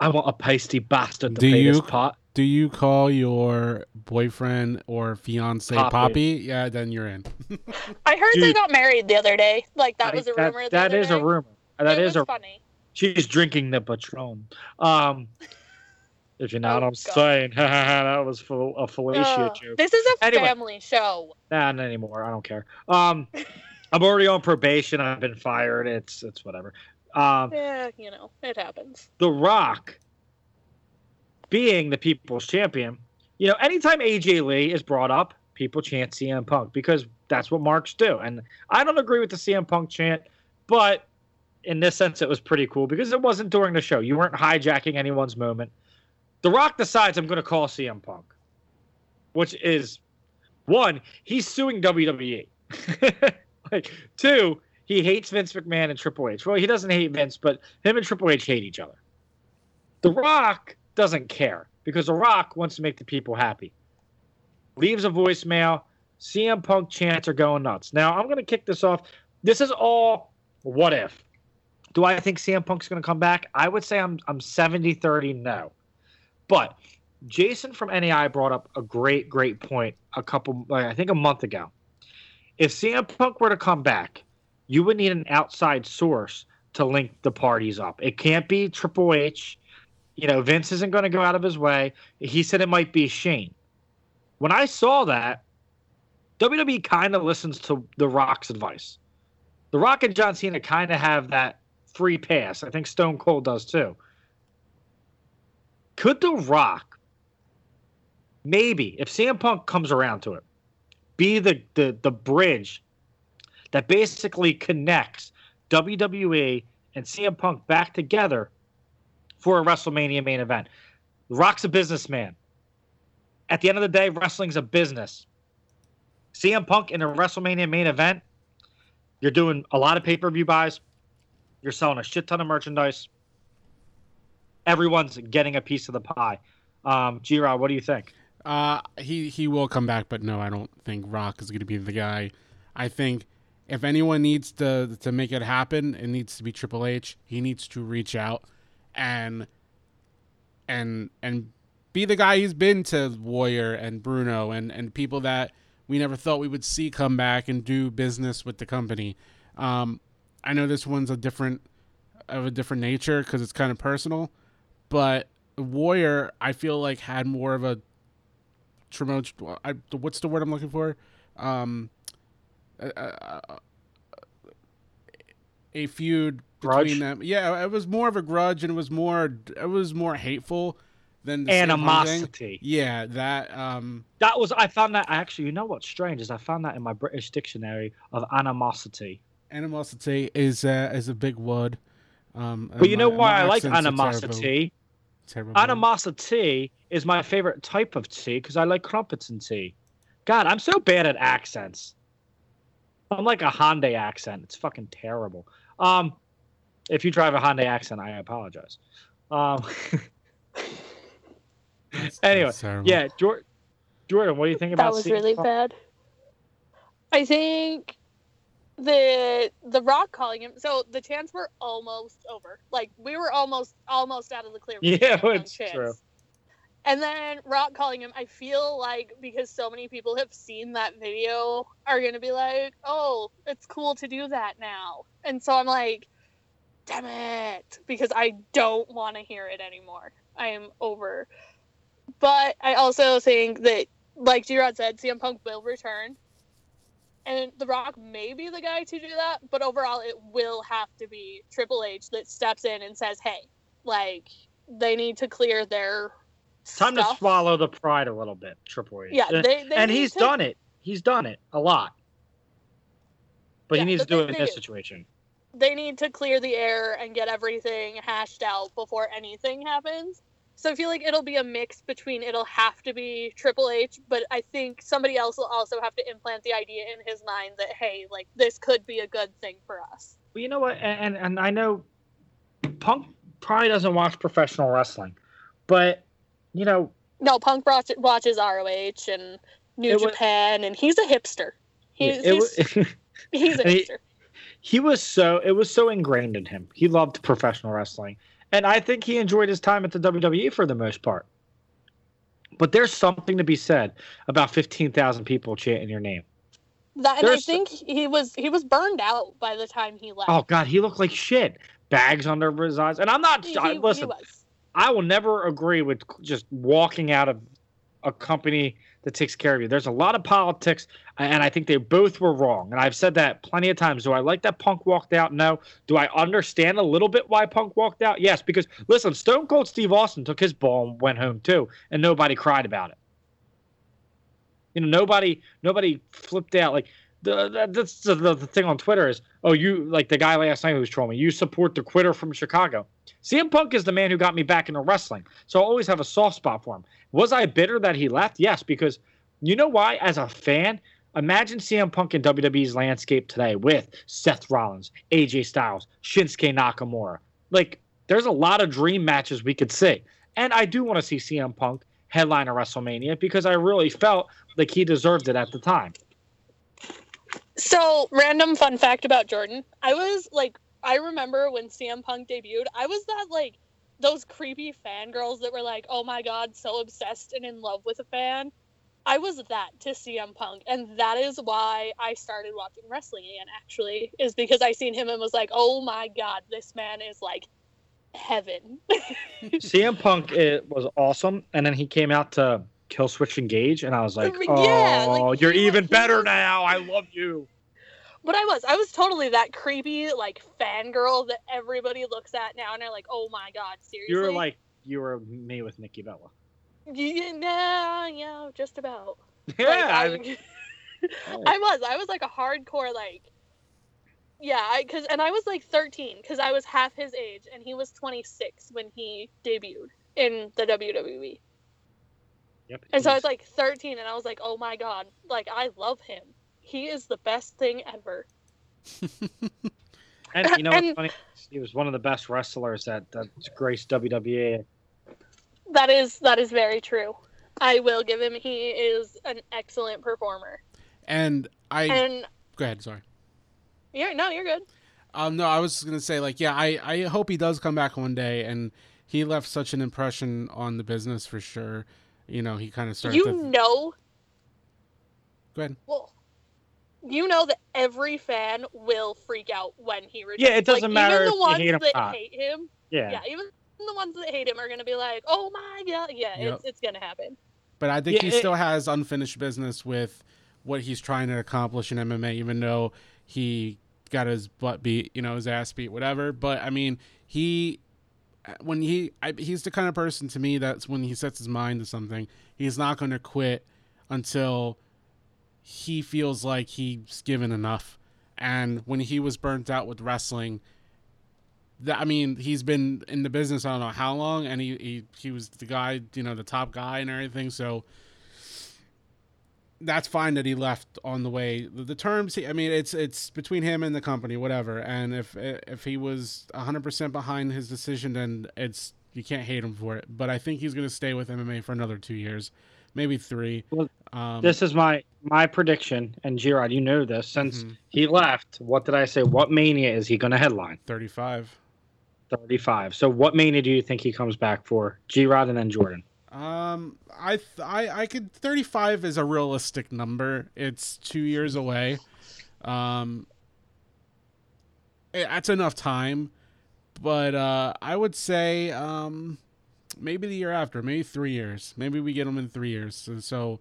Speaker 3: I want a pasty bastard to
Speaker 4: Do
Speaker 3: play
Speaker 4: you?
Speaker 3: this pot.
Speaker 4: Do you call your boyfriend or fiance
Speaker 3: Poppy.
Speaker 4: Poppy? Yeah, then you're in. [laughs]
Speaker 5: I heard they got married the other day. Like that
Speaker 3: I-
Speaker 5: was a rumor. that is
Speaker 3: that
Speaker 5: other
Speaker 3: is a rumor. That
Speaker 5: it
Speaker 3: is a.
Speaker 5: funny.
Speaker 3: She's drinking the Patron. Um, if you know
Speaker 5: Oh,
Speaker 3: what I'm
Speaker 5: God.
Speaker 3: saying, [laughs] that was a Felicia
Speaker 5: Ugh.
Speaker 3: joke.
Speaker 5: this is a
Speaker 3: Anyway.
Speaker 5: family show.
Speaker 3: Not anymore. I don't care. Um, [laughs] I'm already on probation. I've been fired. It's it's whatever. Um,
Speaker 5: Yeah, you know, it happens.
Speaker 3: The Rock, being the people's champion, you know, anytime AJ Lee is brought up, people chant CM Punk because that's what marks do. And I don't agree with the CM Punk chant, but in this sense, it was pretty cool because it wasn't during the show. You weren't hijacking anyone's moment. The Rock decides I'm going to call CM Punk, which is one, he's suing WWE. [laughs] like, two, he hates Vince McMahon and Triple H. Well, he doesn't hate Vince, but him and Triple H hate each other. The Rock doesn't care because The Rock wants to make the people happy. Leaves a voicemail. CM Punk chants are going nuts. Now, I'm going to kick this off. This is all what if. Do I think CM Punk's going to come back? I would say I'm I'm 70 30 no. But Jason from NAI brought up a great, great point a couple, I think a month ago. If CM Punk were to come back, you would need an outside source to link the parties up. It can't be Triple H. You know, Vince isn't going to go out of his way. He said it might be Shane. When I saw that, WWE kind of listens to The Rock's advice. The Rock and John Cena kind of have that free pass. I think Stone Cold does too. Could The Rock, maybe, if CM Punk comes around to it, be the the, the bridge that basically connects WWE and CM Punk back together for a WrestleMania main event? Rock's a businessman. At the end of the day, wrestling's a business. CM Punk in a WrestleMania main event, you're doing a lot of pay per view buys. You're selling a shit ton of merchandise. Everyone's getting a piece of the pie. Um, G Rod, what do you think?
Speaker 4: Uh, he he will come back, but no, I don't think Rock is going to be the guy. I think if anyone needs to to make it happen, it needs to be Triple H. He needs to reach out and and and be the guy he's been to Warrior and Bruno and and people that we never thought we would see come back and do business with the company. Um, I know this one's a different of a different nature because it's kind of personal, but Warrior I feel like had more of a Tremont, I, what's the word I'm looking for? Um, a, a, a feud
Speaker 3: Grudge?
Speaker 4: between them. Yeah, it was more of a grudge, and it was more it was more hateful than the CM Punk thing.
Speaker 3: Animosity.
Speaker 4: Yeah, that. Um,
Speaker 3: That was I found that actually. You know what's strange is I found that in my British dictionary of animosity.
Speaker 4: animosity is uh, is a big word. Um,
Speaker 3: But you know
Speaker 4: my-
Speaker 3: why I like
Speaker 4: terrible-
Speaker 3: animosity?
Speaker 4: terrible word.
Speaker 3: Animosity is my favorite type of tea because I like crumpets and tea. God, I'm so bad at accents. I'm like a Hyundai accent. It's fucking terrible. Um, if you drive a Hyundai accent, I apologize. Um,
Speaker 4: That's- [laughs]
Speaker 3: anyway,
Speaker 4: that's
Speaker 3: yeah, Jordan, Jordan, what do you think about
Speaker 5: that was
Speaker 3: CM
Speaker 5: really
Speaker 3: Punk?
Speaker 5: bad. I think the the Rock calling him. So the chants were almost over. Like we were almost almost out of the clear. [laughs]
Speaker 3: Yeah, it's
Speaker 5: chants.
Speaker 3: true.
Speaker 5: And then Rock calling him. I feel like because so many people have seen that video, are gonna be like, "Oh, it's cool to do that now." And so I'm like, "Damn it!" Because I don't want to hear it anymore. I am over. But I also think that, like G-Rod said, CM Punk will return. And The Rock may be the guy to do that, but overall, it will have to be Triple H that steps in and says, "Hey, like they need to clear their
Speaker 3: Time to swallow the pride a little bit, Triple H.
Speaker 5: Yeah, they, they
Speaker 3: and he's
Speaker 5: to-
Speaker 3: done it. He's done it a lot. But
Speaker 5: Yeah,
Speaker 3: he needs to do it in this situation.
Speaker 5: They need to clear the air and get everything hashed out before anything happens. So I feel like it'll be a mix between it'll have to be Triple H, but I think somebody else will also have to implant the idea in his mind that hey, like this could be a good thing for us.
Speaker 3: Well, you know what? And and I know Punk probably doesn't watch professional wrestling, but you know,
Speaker 5: No, Punk watch, watches ROH and New Japan, and he's a hipster. He's,
Speaker 3: it
Speaker 5: he's, [laughs] he's a
Speaker 3: and he-
Speaker 5: hipster.
Speaker 3: he was so it was so ingrained in him. He loved professional wrestling, and I think he enjoyed his time at the WWE for the most part. But there's something to be said about fifteen thousand people chanting your name.
Speaker 5: That, and I think he was he was burned out by the time he left.
Speaker 3: Oh God, he looked like shit. Bags under his eyes, and I'm not.
Speaker 5: he,
Speaker 3: I, listen,
Speaker 5: was.
Speaker 3: I will never agree with just walking out of a company that takes care of you. There's a lot of politics, uh, and I think they both were wrong. And I've said that plenty of times. Do I like that Punk walked out? No. Do I understand a little bit why Punk walked out? Yes, because listen, Stone Cold Steve Austin took his ball and went home too, and nobody cried about it. You know, nobody nobody flipped out like. The, that- that's the, the, the thing on Twitter is, oh, you like the guy last night who was trolling me. You support the quitter from Chicago. CM Punk is the man who got me back into wrestling. So I always have a soft spot for him. Was I bitter that he left? Yes, because you know why? As a fan, imagine CM Punk in WWE's landscape today with Seth Rollins, AJ Styles, Shinsuke Nakamura. Like, there's a lot of dream matches we could see. And I do want to see CM Punk headline a WrestleMania because I really felt like he deserved it at the time.
Speaker 5: So, random fun fact about Jordan. I was like, I remember when CM Punk debuted, I was that like those creepy fangirls that were like, oh my god, so obsessed and in love with a fan. I was that to CM Punk, and that is why I started watching wrestling again, actually, is because I seen him and was like, oh my god, this man is like heaven. [laughs]
Speaker 3: CM Punk it was awesome, and then he came out to Killswitch Engage, and I was like, [laughs]
Speaker 5: Yeah,
Speaker 3: "Oh,
Speaker 5: like,
Speaker 3: you're
Speaker 5: was-
Speaker 3: even better
Speaker 5: was-
Speaker 3: now. I love you."
Speaker 5: But I was, I was totally that creepy like fangirl that everybody looks at now and they're like, oh my god, seriously.
Speaker 3: You were like you were me with Nikki Bella.
Speaker 5: yeah, nah, yeah, just about. [laughs]
Speaker 3: Yeah,
Speaker 5: Like,
Speaker 3: I
Speaker 5: I,
Speaker 3: mean, [laughs]
Speaker 5: I was, I was like a hardcore like. Yeah, I cause and I was like 13 because I was half his age and he was 26 when he debuted in the WWE.
Speaker 3: Yep,
Speaker 5: And so I was like 13 and I was like, oh my god, like I love him. He is the best thing ever. [laughs]
Speaker 3: and you know what's
Speaker 5: and-
Speaker 3: funny? He was one of the best wrestlers that that graced WWE.
Speaker 5: That is that is very true. I will give him. He is an excellent performer.
Speaker 4: And I
Speaker 5: And
Speaker 4: go ahead. Sorry.
Speaker 5: you're no, you're good.
Speaker 4: Um, no, I was gonna say like, yeah, I I hope he does come back one day, and he left such an impression on the business for sure. You know, he kind of started.
Speaker 5: You
Speaker 4: to...
Speaker 5: know,
Speaker 4: Go ahead.
Speaker 5: well, you know that every fan will freak out when he returns.
Speaker 3: Yeah, it doesn't
Speaker 5: like,
Speaker 3: matter
Speaker 5: Even
Speaker 3: if
Speaker 5: the
Speaker 3: you
Speaker 5: ones
Speaker 3: hate him
Speaker 5: that
Speaker 3: not.
Speaker 5: hate him,
Speaker 3: Yeah.
Speaker 5: yeah, even the ones that hate him are gonna be like, "Oh my god, yeah,
Speaker 4: Yep.
Speaker 5: it's it's gonna happen."
Speaker 4: But I think
Speaker 3: Yeah,
Speaker 4: he
Speaker 3: it-
Speaker 4: still has unfinished business with what he's trying to accomplish in MMA, even though he got his butt beat, you know, his ass beat, whatever. But I mean, he when he I, he's the kind of person to me that's when he sets his mind to something, he's not going to quit until he feels like he's given enough. And when he was burnt out with wrestling, that I mean, he's been in the business I don't know how long, and he he, he was the guy, you know, the top guy and everything. So that's fine that he left on the way. The, the terms, I mean, it's it's between him and the company, whatever. And if if he was 100 percent behind his decision, then it's you can't hate him for it. But I think he's going to stay with MMA for another two years, maybe three.
Speaker 3: Well,
Speaker 4: um,
Speaker 3: This is my my prediction, and Gerard, you know this. Since
Speaker 4: Mhm.
Speaker 3: he left, what did I say? What mania is he going to headline?
Speaker 4: 35.
Speaker 3: Thirty-five. So, what mania do you think he comes back for? Gerard and then Jordan.
Speaker 4: Um, I th- I I could 35 is a realistic number. It's two years away. Um, eh, that's enough time, but uh, I would say um, maybe the year after, maybe three years. Maybe we get them in three years. So, so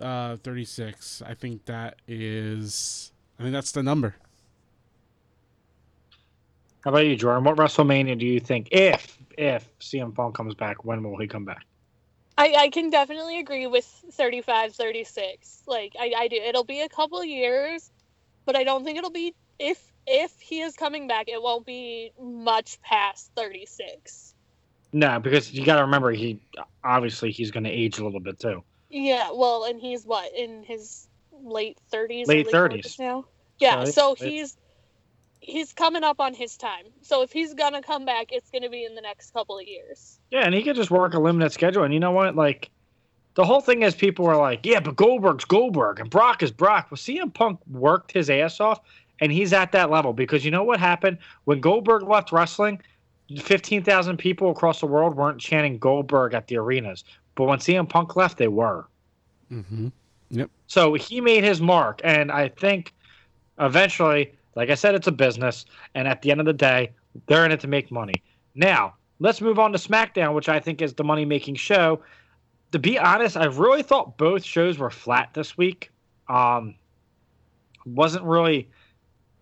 Speaker 4: uh, 36. I think that is. I think that's the number.
Speaker 3: How about you, Jordan? What WrestleMania do you think, if if CM Punk comes back, when will he come back?
Speaker 5: I, I can definitely agree with 35, 36. Like I, I do. It'll be a couple years, but I don't think it'll be if if he is coming back, it won't be much past 36.
Speaker 3: No, because you got to remember, he obviously he's going to age a little bit too.
Speaker 5: Yeah, well, and he's what in his late 30s,
Speaker 3: Late 30s.
Speaker 5: 40s now. Yeah, so
Speaker 3: Late-
Speaker 5: he's he's coming up on his time. So if he's gonna come back, it's gonna be in the next couple of years.
Speaker 3: Yeah, and he could just work a limited schedule. And you know what? Like, the whole thing is people are like, yeah, but Goldberg's Goldberg and Brock is Brock. Well, CM Punk worked his ass off, and he's at that level because you know what happened when Goldberg left wrestling? 15,000 people across the world weren't chanting Goldberg at the arenas. But when CM Punk left, they were.
Speaker 4: Mm-hmm.
Speaker 3: So he made his mark, and I think eventually, like I said, it's a business, and at the end of the day, they're in it to make money. Now, let's move on to SmackDown, which I think is the money making show. To be honest, I really thought both shows were flat this week. Um, wasn't really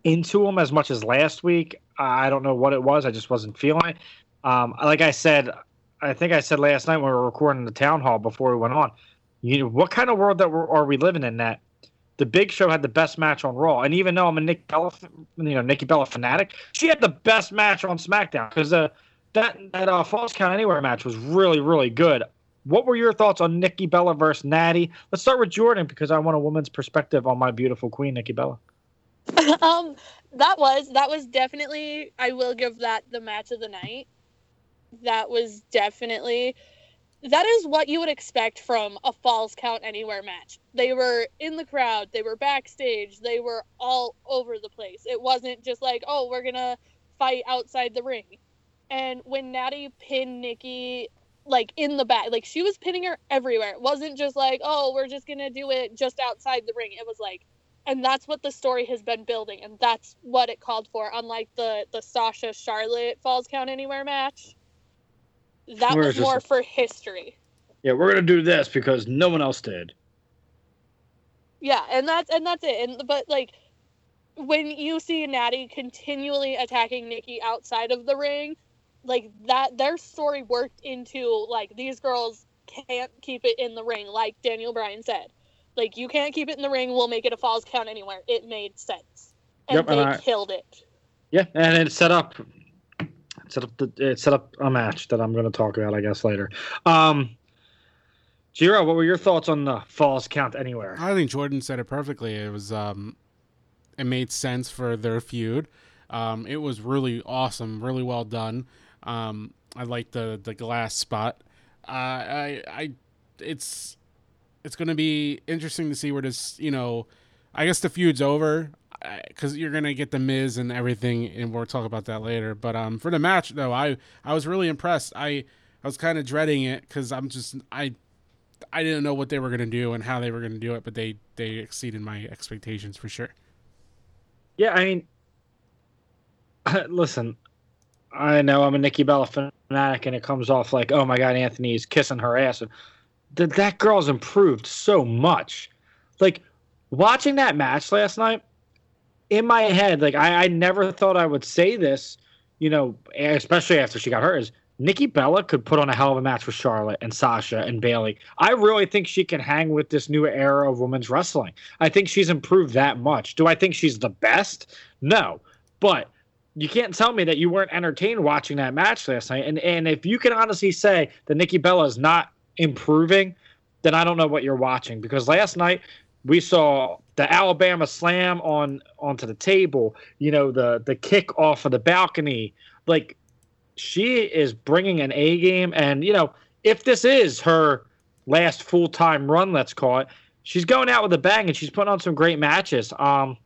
Speaker 3: into them as much as last week. I don't know what it was. I just wasn't feeling it. Um, like I said, I think I said last night when we were recording the town hall before we went on. You know, what kind of world that are we living in that the Big Show had the best match on Raw, and even though I'm a Nick Bella, you know, Nikki Bella fanatic, she had the best match on SmackDown because uh, that that uh, Falls Count Anywhere match was really really good. What were your thoughts on Nikki Bella versus Natty? Let's start with Jordan because I want a woman's perspective on my beautiful queen, Nikki Bella. [laughs]
Speaker 5: um, that was that was definitely. I will give that the match of the night. That was definitely. That is what you would expect from a Falls Count Anywhere match. They were in the crowd, they were backstage, they were all over the place. It wasn't just like, oh, we're gonna fight outside the ring. And when Natty pinned Nikki like in the back, like she was pinning her everywhere. It wasn't just like, oh, we're just gonna do it just outside the ring. It was like and that's what the story has been building and that's what it called for unlike the the sasha charlotte falls count anywhere match that
Speaker 3: Where
Speaker 5: was more
Speaker 3: like-
Speaker 5: for history
Speaker 3: Yeah, we're gonna do this because no one else did.
Speaker 5: yeah and that's and that's it and but like when you see Natty continually attacking Nikki outside of the ring, like that their story worked into like these girls can't keep it in the ring, like Daniel Bryan said. Like you can't keep it in the ring, we'll make it a falls count anywhere. It made sense. And
Speaker 3: Yep, and
Speaker 5: they
Speaker 3: I-
Speaker 5: killed it.
Speaker 3: Yeah, and it set up set up the it set up a match that I'm going to talk about, I guess, later. Um, G-Rod, what were your thoughts on the falls count anywhere?
Speaker 4: I think Jordan said it perfectly. It was um, it made sense for their feud. Um, it was really awesome, really well done. Um, I like the the glass spot. Uh, I I it's it's going to be interesting to see where this you know. I guess the feud's over because you're gonna get the Miz and everything, and we'll talk about that later. But um, for the match though, I I was really impressed. I I was kind of dreading it because I'm just I I didn't know what they were gonna do and how they were gonna do it, but they they exceeded my expectations for sure.
Speaker 3: Yeah, I mean, [laughs] listen, I know I'm a Nikki Bella fanatic, and it comes off like, oh my god, Anthony's kissing her ass. And th- that girl's improved so much. Like watching that match last night, in my head, like I, I never thought I would say this, you know, especially after she got hurt. Is Nikki Bella could put on a hell of a match with Charlotte and Sasha and Bayley. I really think she can hang with this new era of women's wrestling. I think she's improved that much. Do I think she's the best? No. But you can't tell me that you weren't entertained watching that match last night. And and if you can honestly say that Nikki Bella is not improving, then I don't know what you're watching. Because last night we saw the Alabama slam on onto the table, you know, the the kick off of the balcony. Like she is bringing an A game and you know, if this is her last full-time run, let's call it, she's going out with a bang and she's putting on some great matches. Um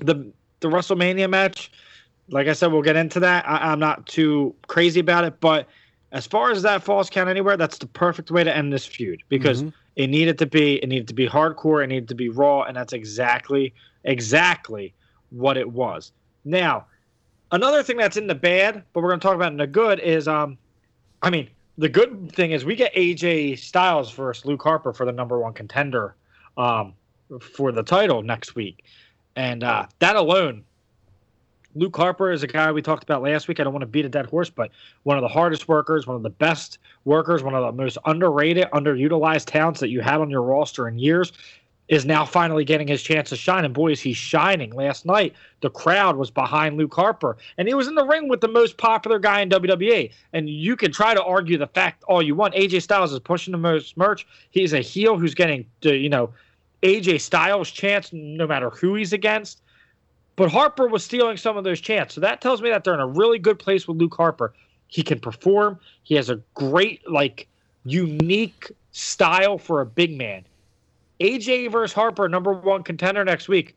Speaker 3: the the WrestleMania match, like I said, we'll get into that. I, I'm not too crazy about it, but as far as that falls count anywhere, that's the perfect way to end this feud because
Speaker 4: Mhm.
Speaker 3: It needed to be it needed to be hardcore, it needed to be raw, and that's exactly exactly what it was. Now, another thing that's in the bad, but we're going to talk about in the good is um, I mean, the good thing is we get AJ Styles versus Luke Harper for the number one contender um, for the title next week, and uh, that alone. Luke Harper is a guy we talked about last week. I don't want to beat a dead horse, but one of the hardest workers, one of the best workers, one of the most underrated, underutilized talents that you had on your roster in years, is now finally getting his chance to shine. And boy, is he shining. Last night, the crowd was behind Luke Harper, and he was in the ring with the most popular guy in WWE. And you can try to argue the fact all you want. AJ Styles is pushing the most merch. He's a heel who's getting, the, you know, AJ Styles chance no matter who he's against. But Harper was stealing some of those chants. So that tells me that they're in a really good place with Luke Harper. He can perform. He has a great, like, unique style for a big man. AJ versus Harper, number one contender next week.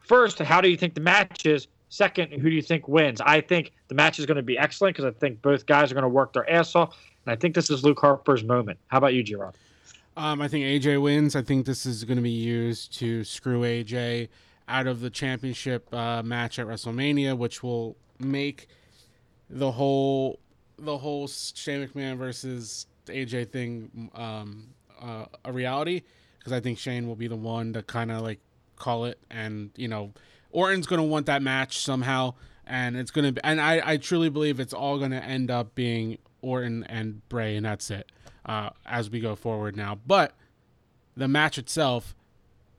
Speaker 3: First, how do you think the match is? Second, who do you think wins? I think the match is going to be excellent because I think both guys are going to work their ass off. And I think this is Luke Harper's moment. How about you, Gerard?
Speaker 4: Um, I think AJ wins. I think this is going to be used to screw AJ out of the championship uh, match at WrestleMania, which will make the whole the whole Shane McMahon versus AJ thing um, uh, a reality. Because I think Shane will be the one to kind of like call it, and you know, Orton's going to want that match somehow, and it's going to. be And I, I truly believe it's all going to end up being Orton and Bray, and that's it uh, as we go forward now. But the match itself,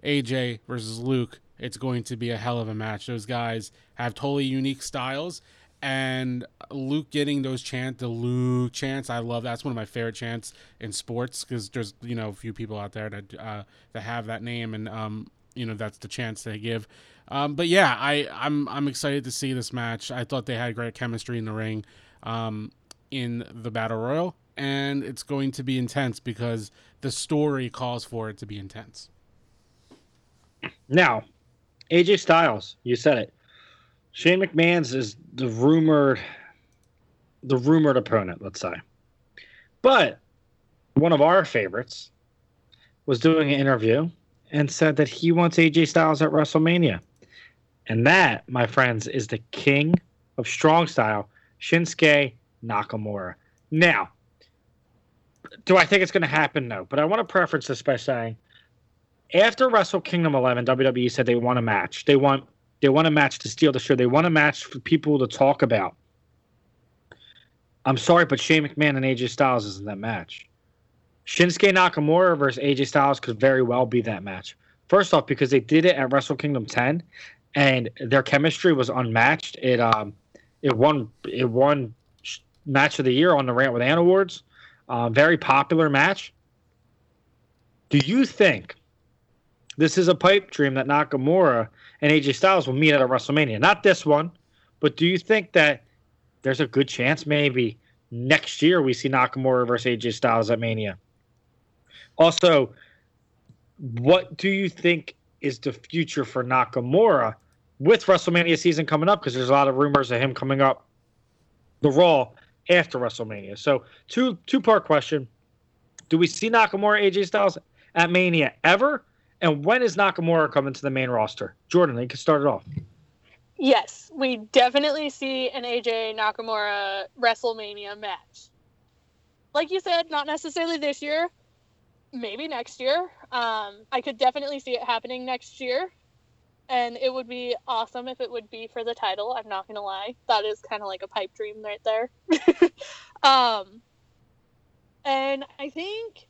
Speaker 4: AJ versus Luke, it's going to be a hell of a match. Those guys have totally unique styles, and Luke getting those chant, the Luke chants, I love. That's one of my favorite chants in sports because there's you know a few people out there that uh, that have that name, and um, you know that's the chance they give. Um, but yeah, I I'm I'm excited to see this match. I thought they had great chemistry in the ring, um, in the battle royal, and it's going to be intense because the story calls for it to be intense.
Speaker 3: Now, AJ Styles, you said it. Shane McMahon's is the rumored the rumored opponent, let's say. But one of our favorites was doing an interview and said that he wants AJ Styles at WrestleMania. And that, my friends, is the king of strong style, Shinsuke Nakamura. Now, do I think it's going to happen? No. But I want to preference this by saying after Wrestle Kingdom 11, WWE said they want a match. They want They want a match to steal the show. They want a match for people to talk about. I'm sorry, but Shane McMahon and AJ Styles isn't that match. Shinsuke Nakamura versus AJ Styles could very well be that match. First off, because they did it at Wrestle Kingdom 10, and their chemistry was unmatched. It um, it won it won match of the year on the Rant with Ant Awards. Uh, very popular match. Do you think this is a pipe dream that Nakamura and AJ Styles will meet at a WrestleMania? Not this one, but do you think that there's a good chance maybe next year we see Nakamura versus AJ Styles at Mania? Also, what do you think is the future for Nakamura with WrestleMania season coming up? Because there's a lot of rumors of him coming up the Raw after WrestleMania. So, two two part question: Do we see Nakamura AJ Styles at Mania ever? And when is Nakamura coming to the main roster? Jordan, you can start it off.
Speaker 5: Yes, we definitely see an AJ Nakamura WrestleMania match. Like you said, not necessarily this year, maybe next year. Um, I could definitely see it happening next year, and it would be awesome if it would be for the title. I'm not gonna lie, that is kind of like a pipe dream right there. [laughs] um, and I think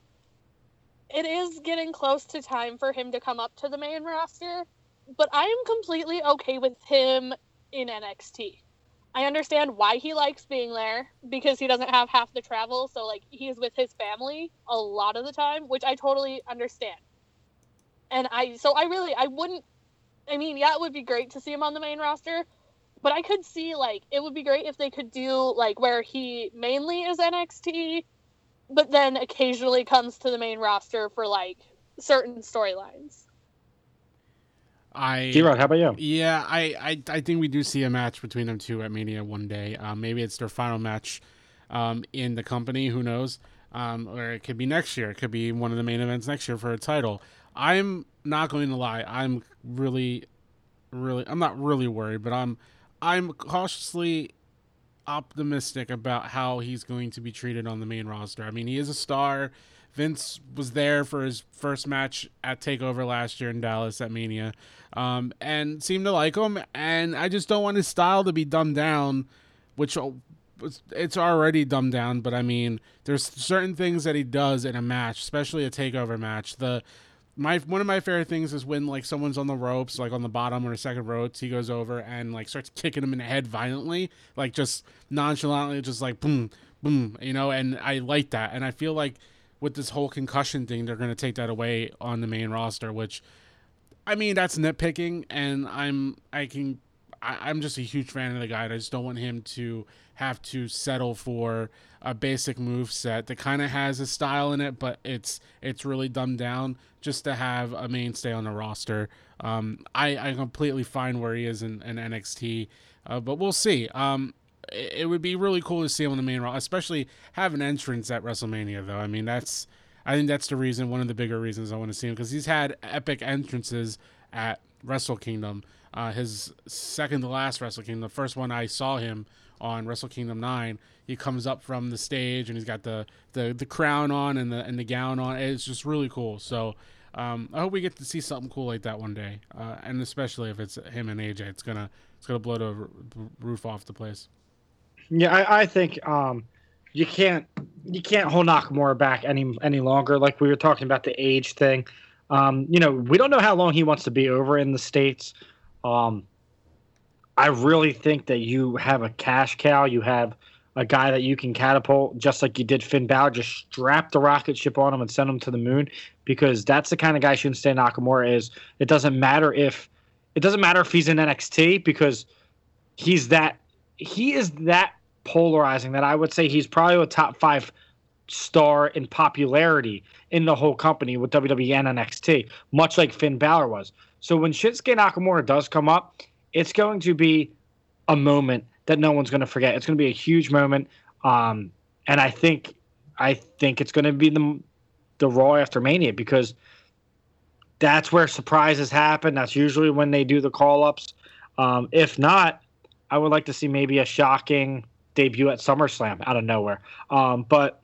Speaker 5: it is getting close to time for him to come up to the main roster, but I am completely okay with him in NXT. I understand why he likes being there because he doesn't have half the travel, so like he's with his family a lot of the time, which I totally understand. And I so I really I wouldn't I mean, yeah, it would be great to see him on the main roster, but I could see like it would be great if they could do like where he mainly is NXT, but then occasionally comes to the main roster for like certain storylines.
Speaker 4: I
Speaker 3: G-Rod, how about you?
Speaker 4: Yeah, I, I I think we do see a match between them two at Mania one day. Um, maybe it's their final match um, in the company. Who knows? Um, or it could be next year. It could be one of the main events next year for a title. I'm not going to lie. I'm really, really. I'm not really worried, but I'm I'm cautiously optimistic about how he's going to be treated on the main roster. I mean, he is a star. Vince was there for his first match at Takeover last year in Dallas at Mania, um, and seemed to like him. And I just don't want his style to be dumbed down, which it's already dumbed down. But I mean, there's certain things that he does in a match, especially a Takeover match. The my one of my favorite things is when like someone's on the ropes, like on the bottom or second ropes, he goes over and like starts kicking him in the head violently, like just nonchalantly, just like boom, boom, you know. And I like that, and I feel like with this whole concussion thing, they're going to take that away on the main roster, which I mean, that's nitpicking, and I'm I can I, am just a huge fan of the guy. And I just don't want him to have to settle for a basic move set that kind of has a style in it, but it's it's really dumbed down just to have a mainstay on the roster. Um, I I completely fine where he is in, in NXT, uh, but we'll see. Um, it would be really cool to see him on the main roster, especially have an entrance at WrestleMania. Though I mean, that's I think that's the reason, one of the bigger reasons I want to see him because he's had epic entrances at Wrestle Kingdom. Uh, his second to last Wrestle Kingdom, the first one I saw him on Wrestle Kingdom nine, he comes up from the stage and he's got the the, the crown on and the and the gown on. It's just really cool. So. Um, I hope we get to see something cool like that one day, uh, and especially if it's him and AJ, it's gonna it's gonna blow the roof off the place.
Speaker 3: Yeah, I, I think um, you can't you can't hold Nakamura back any any longer. Like we were talking about the age thing. Um, you know, we don't know how long he wants to be over in the states. Um, I really think that you have a cash cow. You have a guy that you can catapult, just like you did Finn Balor. Just strap the rocket ship on him and send him to the moon, because that's the kind of guy Shinsuke Nakamura is. It doesn't matter if it doesn't matter if he's in NXT because he's that he is that polarizing that I would say he's probably a top five star in popularity in the whole company with WWE and NXT, much like Finn Balor was. So when Shinsuke Nakamura does come up, it's going to be a moment that no one's going to forget. It's going to be a huge moment, um, and I think I think it's going to be the the Raw after Mania because that's where surprises happen. That's usually when they do the call ups. Um, if not, I would like to see maybe a shocking debut at SummerSlam out of nowhere. Um, but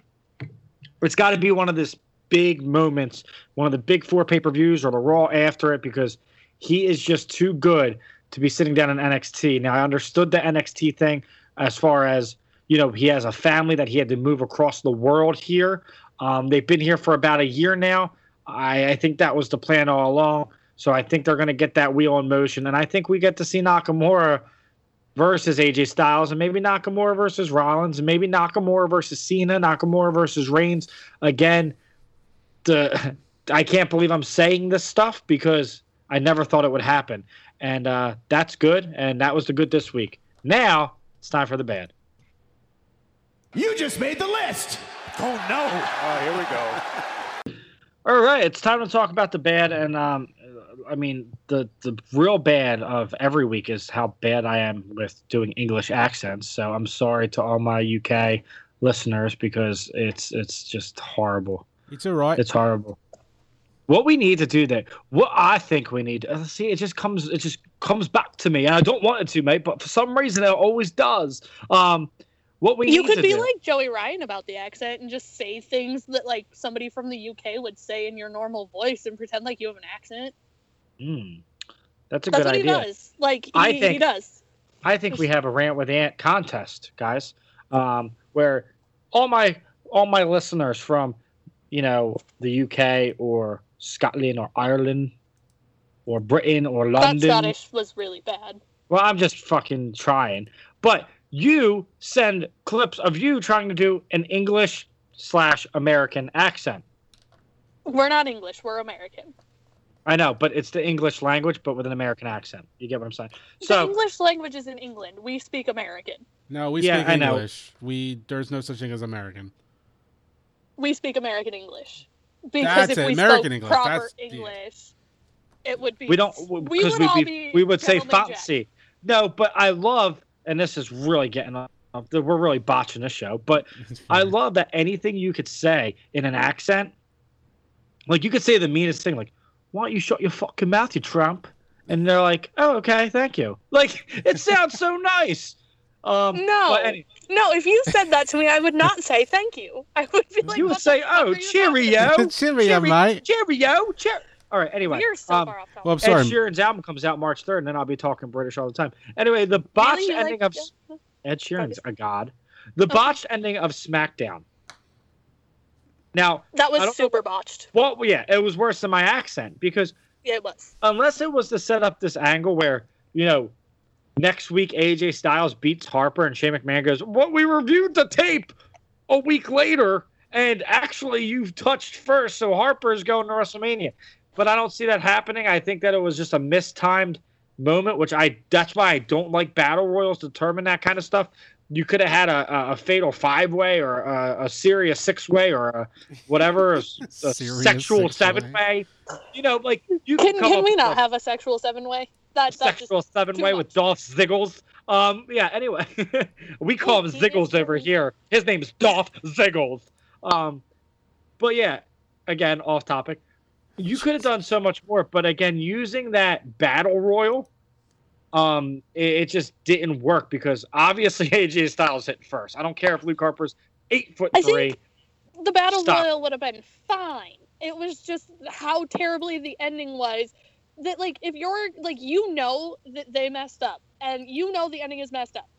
Speaker 3: it's got to be one of this big moments, one of the big four pay per views or the Raw after it, because he is just too good to be sitting down in NXT. Now I understood the NXT thing as far as you know he has a family that he had to move across the world here. Um, they've been here for about a year now. I, I think that was the plan all along. So I think they're going to get that wheel in motion, and I think we get to see Nakamura versus AJ Styles, and maybe Nakamura versus Rollins, and maybe Nakamura versus Cena, Nakamura versus Reigns. Again, the [laughs] I can't believe I'm saying this stuff because I never thought it would happen, and uh, that's good, and that was the good this week. Now it's time for the bad.
Speaker 1: You just made the list.
Speaker 7: Oh no! Oh, here we go. [laughs]
Speaker 3: All right, it's time to talk about the bad, and um, I mean the the real bad of every week is how bad I am with doing English accents. So I'm sorry to all my UK listeners because it's it's just horrible.
Speaker 4: It's all right.
Speaker 3: It's horrible. What we need to do there, what I think we need, uh, see, it just comes, it just comes back to me, and I don't want it to, mate, but for some reason it always does. Um, what we
Speaker 5: You could be
Speaker 3: do-
Speaker 5: like Joey Ryan about the accent and just say things that like somebody from the UK would say in your normal voice and pretend like you have an accent.
Speaker 3: Hmm. that's a
Speaker 5: That's
Speaker 3: good
Speaker 5: what
Speaker 3: idea.
Speaker 5: he does. Like he,
Speaker 3: I
Speaker 5: he
Speaker 3: think-
Speaker 5: does.
Speaker 3: I think we have a rant with Ant contest, guys, um, where all my all my listeners from, you know, the UK or Scotland or Ireland or Britain or London.
Speaker 5: That
Speaker 3: London.
Speaker 5: Scottish was really bad.
Speaker 3: Well, I'm just fucking trying. But you send clips of you trying to do an English slash American accent.
Speaker 5: We're not English. We're American.
Speaker 3: I know, but it's the English language, but with an American accent. You get what I'm saying?
Speaker 5: the English language is in England. We speak American.
Speaker 4: No, we
Speaker 3: Yeah,
Speaker 4: speak
Speaker 3: I know.
Speaker 4: English. We there's no such thing as American.
Speaker 5: We speak American English. Because
Speaker 4: That's
Speaker 5: if we
Speaker 4: American
Speaker 5: spoke
Speaker 4: English,
Speaker 5: proper
Speaker 4: that's- yeah.
Speaker 5: English, it would be.
Speaker 3: we don't
Speaker 5: we
Speaker 3: because
Speaker 5: would
Speaker 3: we
Speaker 5: all
Speaker 3: we,
Speaker 5: be
Speaker 3: we would say
Speaker 5: Gentleman
Speaker 3: fancy. No, but I love, and this is really getting off. We're really botching this show, but [laughs] I love that anything you could say in an accent, like you could say the meanest thing, like "Why don't you shut your fucking mouth, you Trump?" And they're like, "Oh, okay, thank you." Like it sounds so nice. Um,
Speaker 5: No.
Speaker 3: but any-
Speaker 5: No, if you said that to me, I would not say thank you. I would be like,
Speaker 3: you would say, "Oh,
Speaker 5: are [laughs]
Speaker 3: cheerio.
Speaker 4: Cheerio, mate.
Speaker 3: cheerio, cheer." All right. Anyway,
Speaker 5: We're so
Speaker 3: um,
Speaker 5: far off topic.
Speaker 4: Well, I'm sorry.
Speaker 3: Ed Sheeran's album comes out March 3rd, and then I'll be talking British all the time. Anyway, the botched
Speaker 5: Really?
Speaker 3: Ending
Speaker 5: like-
Speaker 3: of Ed Sheeran's a god. The botched ending of SmackDown. Now,
Speaker 5: that was super botched.
Speaker 3: well, yeah, it was worse than my accent because
Speaker 5: Yeah, it was.
Speaker 3: unless it was to set up this angle where you know next week AJ Styles beats Harper and Shane McMahon goes, "Well, we reviewed the tape a week later, and actually you've touched first, so Harper is going to WrestleMania." But I don't see that happening. I think that it was just a mistimed moment, which I that's why I don't like battle royals to determine that kind of stuff. You could have had a, a, a fatal five way or a, a serious six way or a whatever, a, [laughs] a sexual seven way. You know, like you
Speaker 5: Can
Speaker 3: could come
Speaker 5: can we not
Speaker 3: a-
Speaker 5: have a sexual seven way? That that
Speaker 3: sexual seven way
Speaker 5: too
Speaker 3: with
Speaker 5: much.
Speaker 3: Dolph Ziggles. Um, yeah. Anyway, [laughs] we call him
Speaker 5: he is
Speaker 3: Ziggles over
Speaker 5: very-
Speaker 3: here. His name's Dolph Ziggles. Um, but yeah, again, off topic. You could have done so much more, but again, using that battle royal, um, it, it just didn't work because obviously [laughs] AJ Styles hit first. I don't care if Luke Harper's eight foot
Speaker 5: I
Speaker 3: three.
Speaker 5: the battle
Speaker 3: Stop.
Speaker 5: royal would have been fine. It was just how terribly the ending was. That like if you're like you know that they messed up and you know the ending is messed up.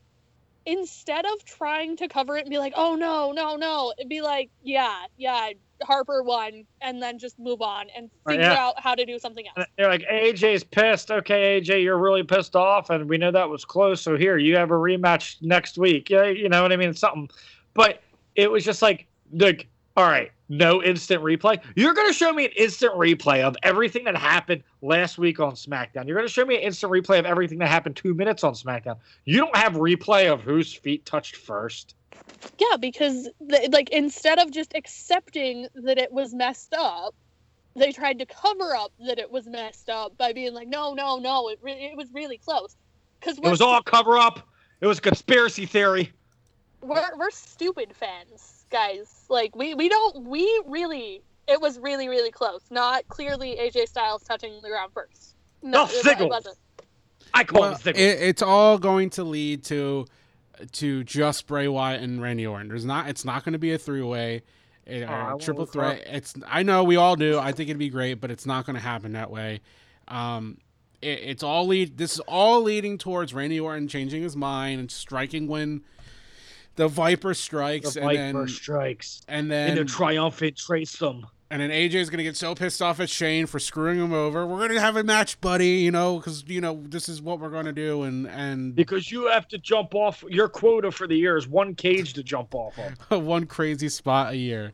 Speaker 5: Instead of trying to cover it and be like, oh no, no, no, it'd be like, yeah, yeah, Harper won, and then just move on and
Speaker 3: oh,
Speaker 5: figure
Speaker 3: yeah.
Speaker 5: out how to do something else.
Speaker 3: They're like, AJ's pissed. Okay, AJ, you're really pissed off, and we know that was close. So here, you have a rematch next week. Yeah, you know what I mean? Something. But it was just like, like, all right, no instant replay. You're gonna show me an instant replay of everything that happened last week on SmackDown. You're gonna show me an instant replay of everything that happened two minutes on SmackDown. You don't have replay of whose feet touched first.
Speaker 5: Yeah, because the, like instead of just accepting that it was messed up, they tried to cover up that it was messed up by being like, no, no, no, it re- it was really close. Because
Speaker 3: It was all cover up. It was a conspiracy theory.
Speaker 5: we're we're stupid fans, guys. Like we we don't we really it was really really close. Not clearly AJ Styles touching the ground first. No,
Speaker 3: Dolph
Speaker 5: it, it wasn't.
Speaker 3: I call
Speaker 4: Well,
Speaker 3: him
Speaker 4: it, it's all going to lead to to just Bray Wyatt and Randy Orton. There's not. It's not going to be a three way.
Speaker 3: Oh,
Speaker 4: or
Speaker 3: want
Speaker 4: triple threat. It's. I know we all do. I think it'd be great, but it's not going to happen that way. Um, it, it's all lead. This is all leading towards Randy Orton changing his mind and striking when the Viper strikes,
Speaker 3: The
Speaker 4: and
Speaker 3: Viper
Speaker 4: then
Speaker 3: strikes.
Speaker 4: and then
Speaker 3: in a triumphant trace them.
Speaker 4: And then AJ is gonna get so pissed off at Shane for screwing him over. We're gonna have a match, buddy. You know, because you know this is what we're gonna do, and and
Speaker 3: Because you have to jump off your quota for the year is one cage to jump off of. [laughs]
Speaker 4: one crazy spot a year.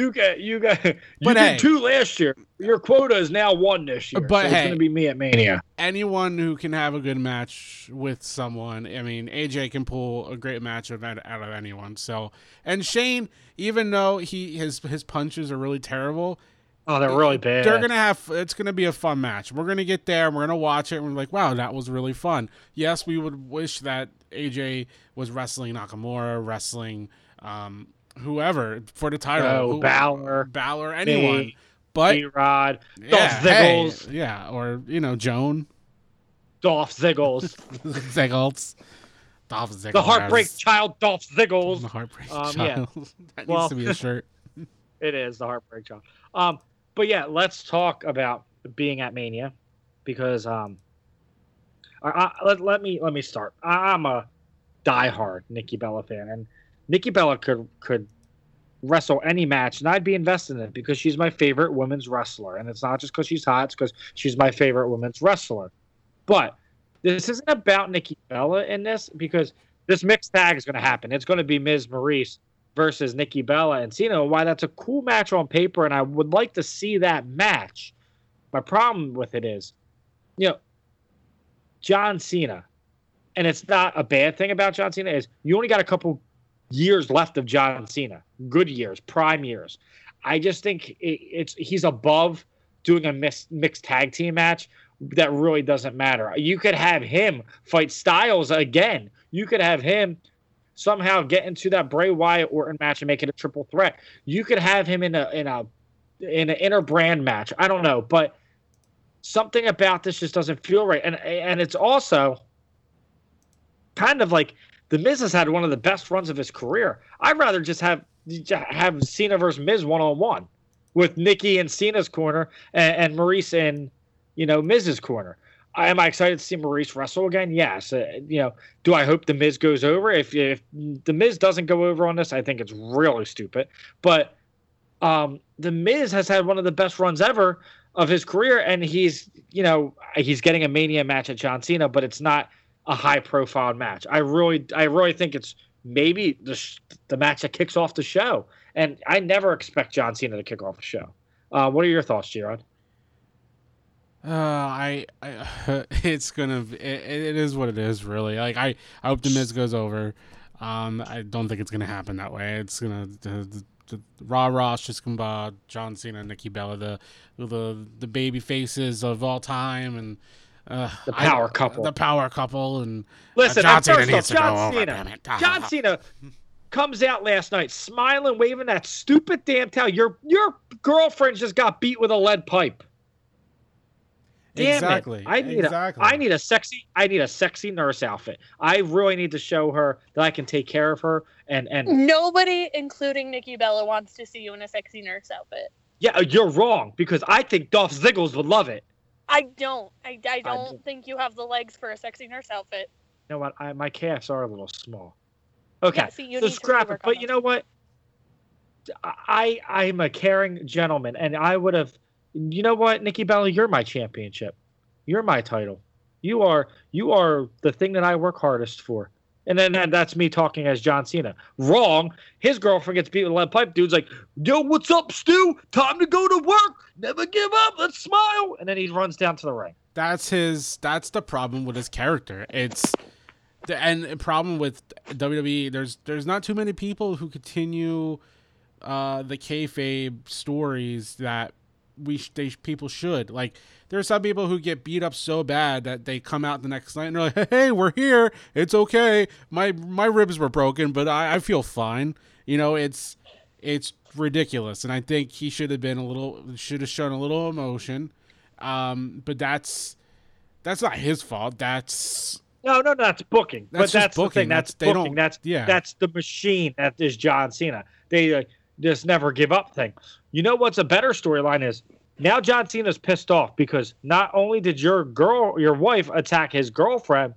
Speaker 3: You got you got [laughs] you
Speaker 4: But
Speaker 3: did
Speaker 4: hey.
Speaker 3: two last year. Your quota is now one this year.
Speaker 4: But
Speaker 3: so it's
Speaker 4: hey.
Speaker 3: gonna be me at Mania.
Speaker 4: anyone who can have a good match with someone. I mean, AJ can pull a great match of out of anyone. So, and Shane, even though he his his punches are really terrible,
Speaker 3: Oh, they're really bad.
Speaker 4: they're gonna have. It's gonna be a fun match. We're gonna get there. We're gonna watch it. and We're like, wow, that was really fun. Yes, we would wish that AJ was wrestling Nakamura, wrestling um, whoever for the title.
Speaker 3: Oh,
Speaker 4: Who-
Speaker 3: Balor,
Speaker 4: Balor, anyone.
Speaker 3: me,
Speaker 4: But
Speaker 3: Rod,
Speaker 4: yeah,
Speaker 3: Dolph
Speaker 4: hey,
Speaker 3: Ziggles,
Speaker 4: yeah, or you know, Joan.
Speaker 3: Dolph Ziggles, [laughs]
Speaker 4: Ziggles. Dolph Ziggles.
Speaker 3: the heartbreak child, Dolph Ziggles, The
Speaker 4: heartbreak
Speaker 3: Um, yeah.
Speaker 4: child. [laughs] that
Speaker 3: Well-
Speaker 4: needs to be a [laughs] shirt.
Speaker 3: It is the heartbreak child. Um, but yeah, let's talk about being at Mania because um, I, I, let, let me let me start. I, I'm a diehard Nikki Bella fan, and Nikki Bella could could wrestle any match, and I'd be invested in it because she's my favorite women's wrestler, and it's not just because she's hot; it's because she's my favorite women's wrestler. But this isn't about Nikki Bella in this because this mixed tag is going to happen. It's going to be Miz Maryse versus Nikki Bella and Cena. Why that's a cool match on paper, and I would like to see that match. My problem with it is, you know, John Cena, and it's not a bad thing about John Cena is you only got a couple years left of John Cena, good years, prime years. I just think it, it's he's above doing a mix, mixed tag team match that really doesn't matter. You could have him fight Styles again. You could have him somehow get into that Bray Wyatt Orton match and make it a triple threat. You could have him in a in a in an inner brand match. I don't know, but something about this just doesn't feel right. And and it's also kind of like the Miz has had one of the best runs of his career. I'd rather just have have Cena versus Miz one on one with Nikki in Cena's corner and, and Maryse in you know Miz's corner. Am I excited to see Maryse wrestle again? Yes. Uh, you know, do I hope the Miz goes over? If if the Miz doesn't go over on this, I think it's really stupid. But um, the Miz has had one of the best runs ever of his career, and he's you know he's getting a Mania match at John Cena, but it's not a high profile match. I really I really think it's maybe the sh- the match that kicks off the show, and I never expect John Cena to kick off the show. Uh, what are your thoughts, Gerard?
Speaker 4: Uh, I, I, [laughs] it's gonna, it, it is what it is, really. Like, I, I hope the Miz goes over. Um, I don't think it's gonna happen that way. It's gonna, the, the, the Raw Ross, Jiscomba, John Cena, Nikki Bella, the, the, the baby faces of all time, and uh,
Speaker 3: The
Speaker 4: I-
Speaker 3: power couple.
Speaker 4: the power couple, and
Speaker 3: Listen,
Speaker 4: John
Speaker 3: uh,
Speaker 4: Cena needs
Speaker 3: off,
Speaker 4: to go
Speaker 3: John
Speaker 4: over,
Speaker 3: Cena.
Speaker 4: damn it.
Speaker 3: John Cena comes out last night smiling, waving that stupid damn towel. Your your girlfriend just got beat with a lead pipe. Damn
Speaker 4: Exactly,
Speaker 3: it. I need
Speaker 4: exactly.
Speaker 3: a I need a sexy I need a sexy nurse outfit. I really need to show her that I can take care of her and and
Speaker 5: Nobody, including Nikki Bella, wants to see you in a sexy nurse outfit.
Speaker 3: yeah, you're wrong because I think Dolph Ziggles would love it.
Speaker 5: I don't. I, I don't
Speaker 3: do.
Speaker 5: think you have the legs for a sexy nurse outfit.
Speaker 3: You know what? I, my calves are a little small. Okay,
Speaker 5: Yeah, see, you
Speaker 3: so scrap it. But you know what? I I'm a caring gentleman, and I would have. You know what, Nikki Bella, you're my championship. You're my title. You are you are the thing that I work hardest for. And then that, that's me talking as John Cena. Wrong. His girlfriend gets beat with a lead pipe. Dude's like, "Yo, what's up, Stu? Time to go to work. Never give up. Let's smile." And then he runs down to the ring.
Speaker 4: that's his that's the problem with his character it's the and the problem with WWE there's there's not too many people who continue uh the kayfabe stories that we sh- they people should like there's some people who get beat up so bad that they come out the next night and they're like [laughs] hey we're here it's okay my my ribs were broken but I, I feel fine you know it's it's ridiculous and I think he should have been a little should have shown a little emotion um, but that's that's not his fault. That's
Speaker 3: No, no, no, that's booking.
Speaker 4: That's
Speaker 3: but that's the
Speaker 4: booking.
Speaker 3: thing. That's,
Speaker 4: That's- they
Speaker 3: booking.
Speaker 4: don't-
Speaker 3: That's
Speaker 4: yeah.
Speaker 3: That's the machine. That is John Cena. They uh, just never give up thing. You know what's a better storyline is Now John Cena's pissed off because not only did your girl, your wife, attack his girlfriend,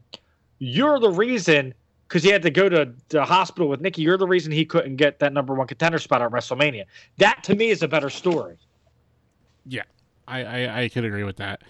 Speaker 3: you're the reason because he had to go to the hospital with Nikki. You're the reason he couldn't get that number one contender spot at WrestleMania. That to me is a better story.
Speaker 4: Yeah, I I, I could agree with that.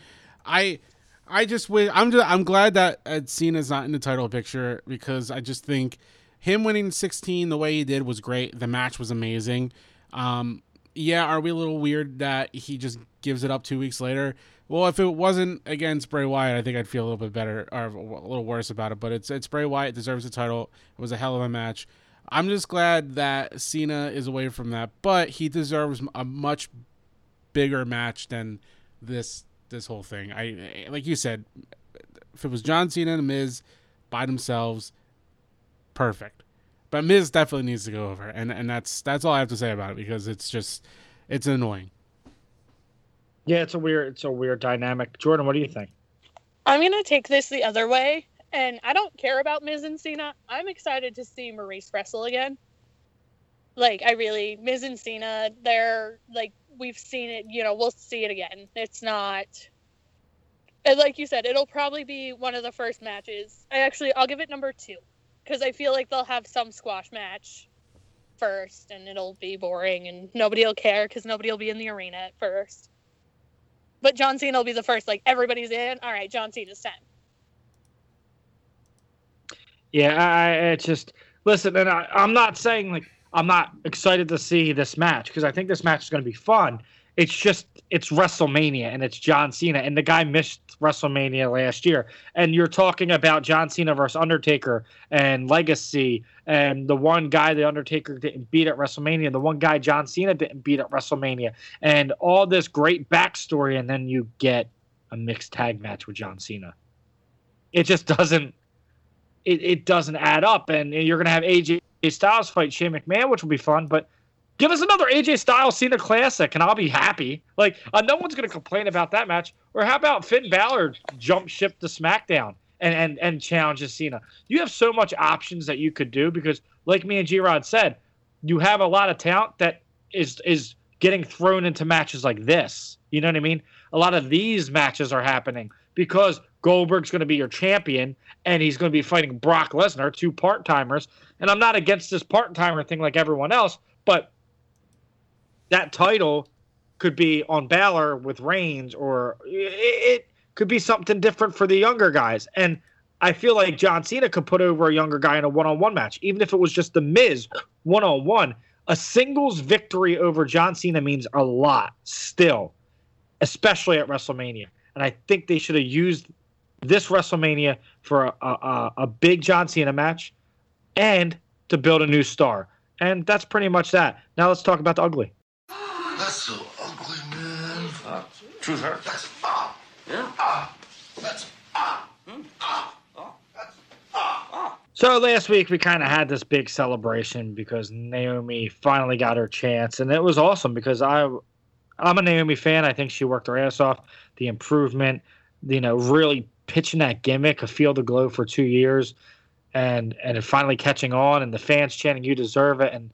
Speaker 4: I I just wish I'm just, I'm glad that uh, Cena's not in the title picture because I just think him winning 16 the way he did was great. The match was amazing. Um, yeah, are we a little weird that he just gives it up two weeks later? Well, if it wasn't against Bray Wyatt, I think I'd feel a little bit better or a little worse about it. But it's it's Bray Wyatt deserves the title. It was a hell of a match. I'm just glad that Cena is away from that, but he deserves a much bigger match than this this whole thing. I like you said, if it was John Cena and Miz by themselves, perfect. But Miz definitely needs to go over, and and that's that's all I have to say about it because it's just it's annoying.
Speaker 3: Yeah, it's a weird it's a weird dynamic. Jordan, what do you think?
Speaker 5: I'm gonna take this the other way, and I don't care about Miz and Cena. I'm excited to see Maryse wrestle again. Like I really Miz and Cena, they're like we've seen it. You know, we'll see it again. It's not. And like you said, it'll probably be one of the first matches. I actually I'll give it number two because I feel like they'll have some squash match first, and it'll be boring, and nobody will care because nobody will be in the arena at first. But John Cena will be the first. Like everybody's in. All right, John Cena's time.
Speaker 3: Yeah, I, it's just listen, and I, I'm not saying like I'm not excited to see this match because I think this match is going to be fun. It's just it's WrestleMania and it's John Cena and the guy missed WrestleMania last year. And you're talking about John Cena versus Undertaker and Legacy and the one guy the Undertaker didn't beat at WrestleMania, the one guy John Cena didn't beat at WrestleMania, and all this great backstory, and then you get a mixed tag match with John Cena. It just doesn't it, it doesn't add up. And you're gonna have AJ Styles fight Shane McMahon, which will be fun, but Give us another AJ Styles Cena Classic, and I'll be happy. Like, uh, no one's going to complain about that match. Or how about Finn Balor jump ship to SmackDown and and and challenges Cena? You have so much options that you could do because, like me and G Rod said, you have a lot of talent that is is getting thrown into matches like this. You know what I mean? A lot of these matches are happening because Goldberg's going to be your champion and he's going to be fighting Brock Lesnar, two part timers. And I'm not against this part timer thing like everyone else, but that title could be on Balor with Reigns, or it, could be something different for the younger guys. And I feel like John Cena could put over a younger guy in a one-on-one match, even if it was just the Miz one-on-one. A singles victory over John Cena means a lot still, especially at WrestleMania. And I think they should have used this WrestleMania for a, a, a big John Cena match and to build a new star. And that's pretty much that. Now let's talk about the ugly.
Speaker 8: That's so ugly, man.
Speaker 9: Truth hurts.
Speaker 8: That's ah.
Speaker 9: Yeah.
Speaker 8: Ah. That's ah.
Speaker 9: Hmm.
Speaker 8: Ah.
Speaker 9: Oh.
Speaker 8: That's ah.
Speaker 3: So last week we kind of had this big celebration because Naomi finally got her chance, and it was awesome because I, I'm a Naomi fan. I think she worked her ass off. The improvement, you know, really pitching that gimmick, a Feel the Glow for two years, and and it finally catching on, and the fans chanting "You deserve it," and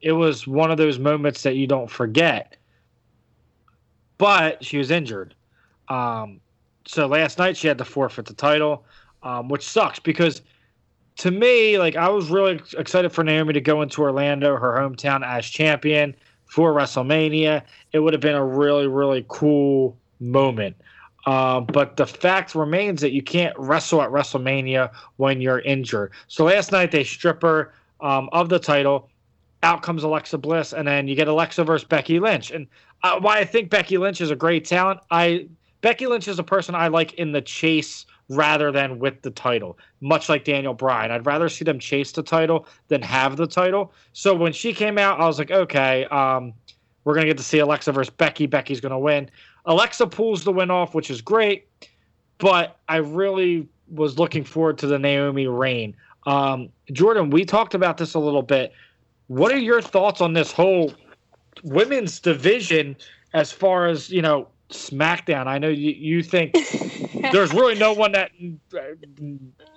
Speaker 3: it was one of those moments that you don't forget. But she was injured. Um, so last night she had to forfeit the title, um, which sucks because to me, like I was really excited for Naomi to go into Orlando, her hometown, as champion for WrestleMania. It would have been a really, really cool moment. Uh, but the fact remains that you can't wrestle at WrestleMania when you're injured. So last night they strip her um, of the title out comes Alexa Bliss, and then you get Alexa versus Becky Lynch. And uh, why I think Becky Lynch is a great talent, I Becky Lynch is a person I like in the chase rather than with the title. Much like Daniel Bryan, I'd rather see them chase the title than have the title. So when she came out, I was like, okay, um, we're gonna get to see Alexa versus Becky. Becky's gonna win. Alexa pulls the win off, which is great, but I really was looking forward to the Naomi reign. Um, Jordan, we talked about this a little bit what are your thoughts on this whole women's division as far as, you know, SmackDown? I know you, you think [laughs] there's really no one that. Uh,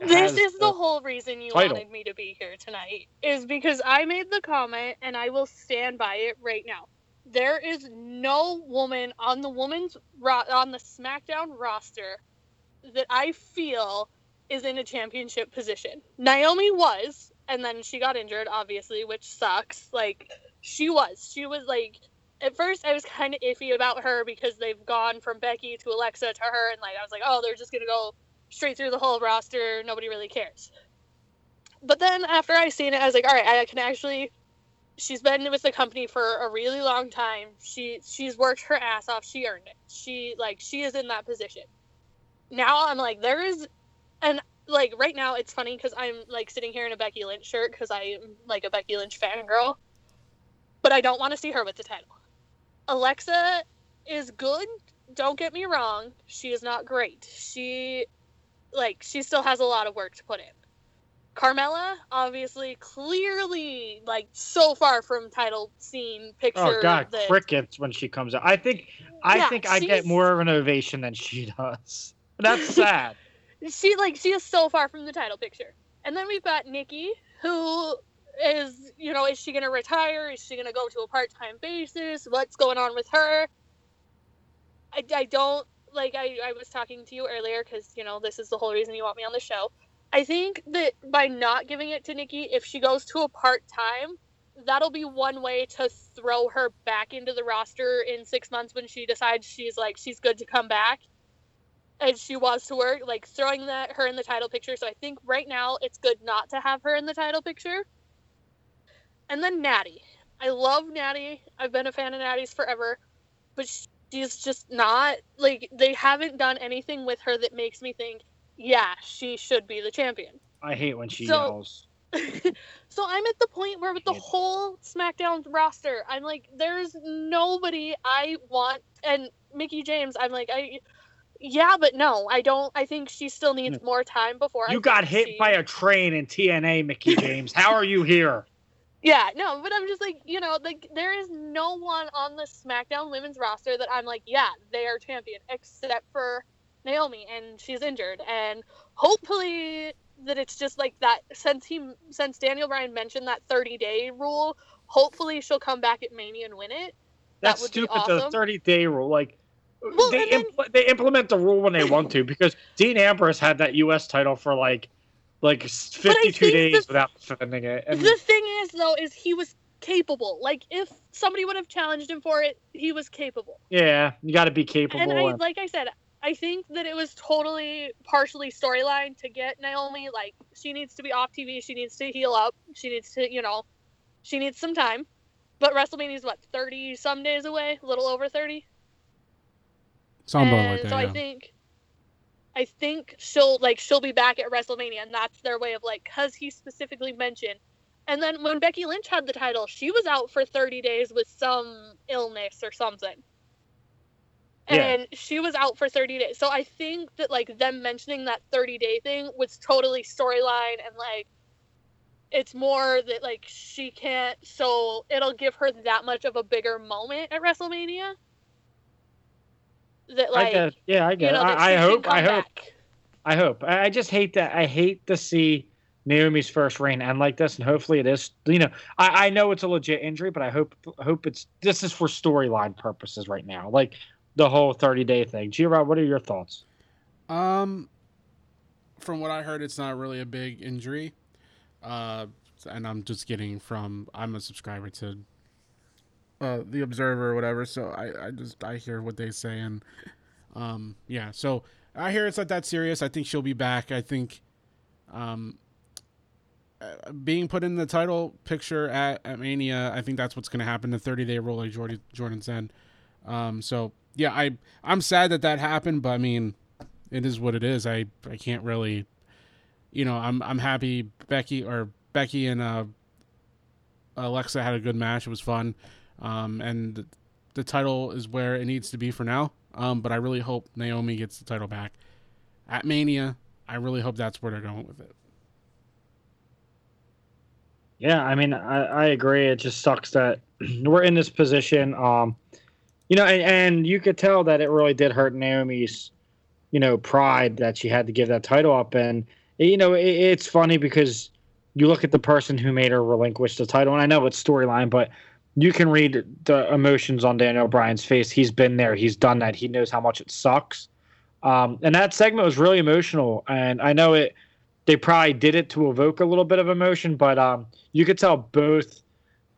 Speaker 5: this is the whole reason you title. wanted me to be here tonight, is because I made the comment and I will stand by it right now. there is no woman on the women's ro- on the SmackDown roster that I feel is in a championship position. Naomi was, and then she got injured, obviously, which sucks. Like she was, she was like. At first, I was kind of iffy about her because they've gone from Becky to Alexa to her, and like I was like, oh, they're just gonna go straight through the whole roster. Nobody really cares. But then after I seen it, I was like, all right, I can actually. She's been with the company for a really long time. She she's worked her ass off. She earned it. She like she is in that position. Now I'm like there is, and like right now it's funny because I'm like sitting here in a Becky Lynch shirt because I'm like a Becky Lynch fangirl, but I don't want to see her with the title. Alexa is good. Don't get me wrong. She is not great. She like she still has a lot of work to put in. Carmella, obviously, clearly, like so far from title scene oh, picture.
Speaker 3: Oh god,
Speaker 5: that,
Speaker 3: crickets when she comes out. I think I
Speaker 5: Yeah,
Speaker 3: think I get more of an ovation than she [laughs] does. That's [laughs] sad.
Speaker 5: She like she is so far from the title picture. And then we've got Nikki, who is you know is she gonna retire? Is she gonna go to a part time basis? What's going on with her? I, I don't like I, I was talking to you earlier because you know this is the whole reason you want me on the show. I think that by not giving it to Nikki, if she goes to a part time, that'll be one way to throw her back into the roster in six months when she decides she's like she's good to come back and she wants to work, like throwing that her in the title picture. So I think right now it's good not to have her in the title picture. And then Natty. I love Natty. I've been a fan of Natty's forever, but she's just not like they haven't done anything with her that makes me think, yeah, she should be the champion.
Speaker 3: I hate when she
Speaker 5: So-
Speaker 3: yells. [laughs]
Speaker 5: so I'm at the point where with the whole SmackDown roster, I'm like, there's nobody I want. And Mickie James, I'm like, I, yeah, but no, I don't. I think she still needs hmm. more time before. I
Speaker 3: You got hit
Speaker 5: she-
Speaker 3: by a train in TNA, Mickey [laughs] James. How are you here?
Speaker 5: Yeah, no, but I'm just like, you know, like there is no one on the SmackDown women's roster that I'm like, yeah, they are champion, except for Naomi, and she's injured, and hopefully that it's just like that. Since he, since Daniel Bryan mentioned that 30 day rule, hopefully she'll come back at Mania and win it. That
Speaker 3: That's
Speaker 5: be
Speaker 3: stupid. The 30 day rule. Like,
Speaker 5: Well,
Speaker 3: they,
Speaker 5: then-
Speaker 3: impl- they implement the rule when they want to because Dean Ambrose had that U.S. title for like like s-
Speaker 5: But I
Speaker 3: 52 days
Speaker 5: the-
Speaker 3: without defending it. And
Speaker 5: the thing is, though, is he was capable. Like if somebody would have challenged him for it, he was capable.
Speaker 3: yeah, you got to be capable.
Speaker 5: and I,
Speaker 3: and-
Speaker 5: like I said, I think that it was totally partially storyline to get Naomi. Like she needs to be off TV. She needs to heal up. She needs to, you know, she needs some time. But WrestleMania is what thirty some days away, a little over thirty.
Speaker 4: Like that.
Speaker 5: so
Speaker 4: yeah.
Speaker 5: I think, I think she'll like she'll be back at WrestleMania, and that's their way of like, cause he specifically mentioned. And then when Becky Lynch had the title, she was out for 30 days with some illness or something.
Speaker 3: Yeah.
Speaker 5: And she was out for 30 days. So I think that like them mentioning that 30 day thing was totally storyline and like it's more that like she can't so it'll give her that much of a bigger moment at WrestleMania. That like
Speaker 3: I get, yeah, I get.
Speaker 5: you
Speaker 3: it.
Speaker 5: know, that
Speaker 3: I, I
Speaker 5: she can
Speaker 3: hope. I hope. I hope. I I just hate that. I hate to see Naomi's first reign end like this, and hopefully it is. You know, I, I know it's a legit injury, but I hope hope it's this is for storyline purposes right now, like the whole thirty day thing. G Rod, what are your thoughts?
Speaker 4: Um, from what I heard, it's not really a big injury. Uh, and I'm just getting from I'm a subscriber to uh, the Observer or whatever, so I, I just I hear what they say and um yeah, so I hear it's not that serious. I think she'll be back. I think um uh, being put in the title picture at, at Mania, I think that's what's going to happen. The 30 day rule, like Jordan, Jordan said. Um, so yeah, I I'm sad that that happened, but I mean, it is what it is. I I can't really, you know, I'm I'm happy Becky or Becky and uh, Alexa had a good match. It was fun, um, and the, title is where it needs to be for now. Um, but I really hope Naomi gets the title back at Mania. I really hope that's where they're going with it.
Speaker 3: Yeah, I mean, I, I agree. It just sucks that [clears throat] we're in this position. Um, you know, and, and you could tell that it really did hurt Naomi's, you know, pride that she had to give that title up. And you know, it, it's funny because you look at the person who made her relinquish the title, and I know it's storyline, but you can read the emotions on Daniel Bryan's face. He's been there. He's done that. He knows how much it sucks. Um, and that segment was really emotional. And I know it. They probably did it to evoke a little bit of emotion, but um, you could tell both,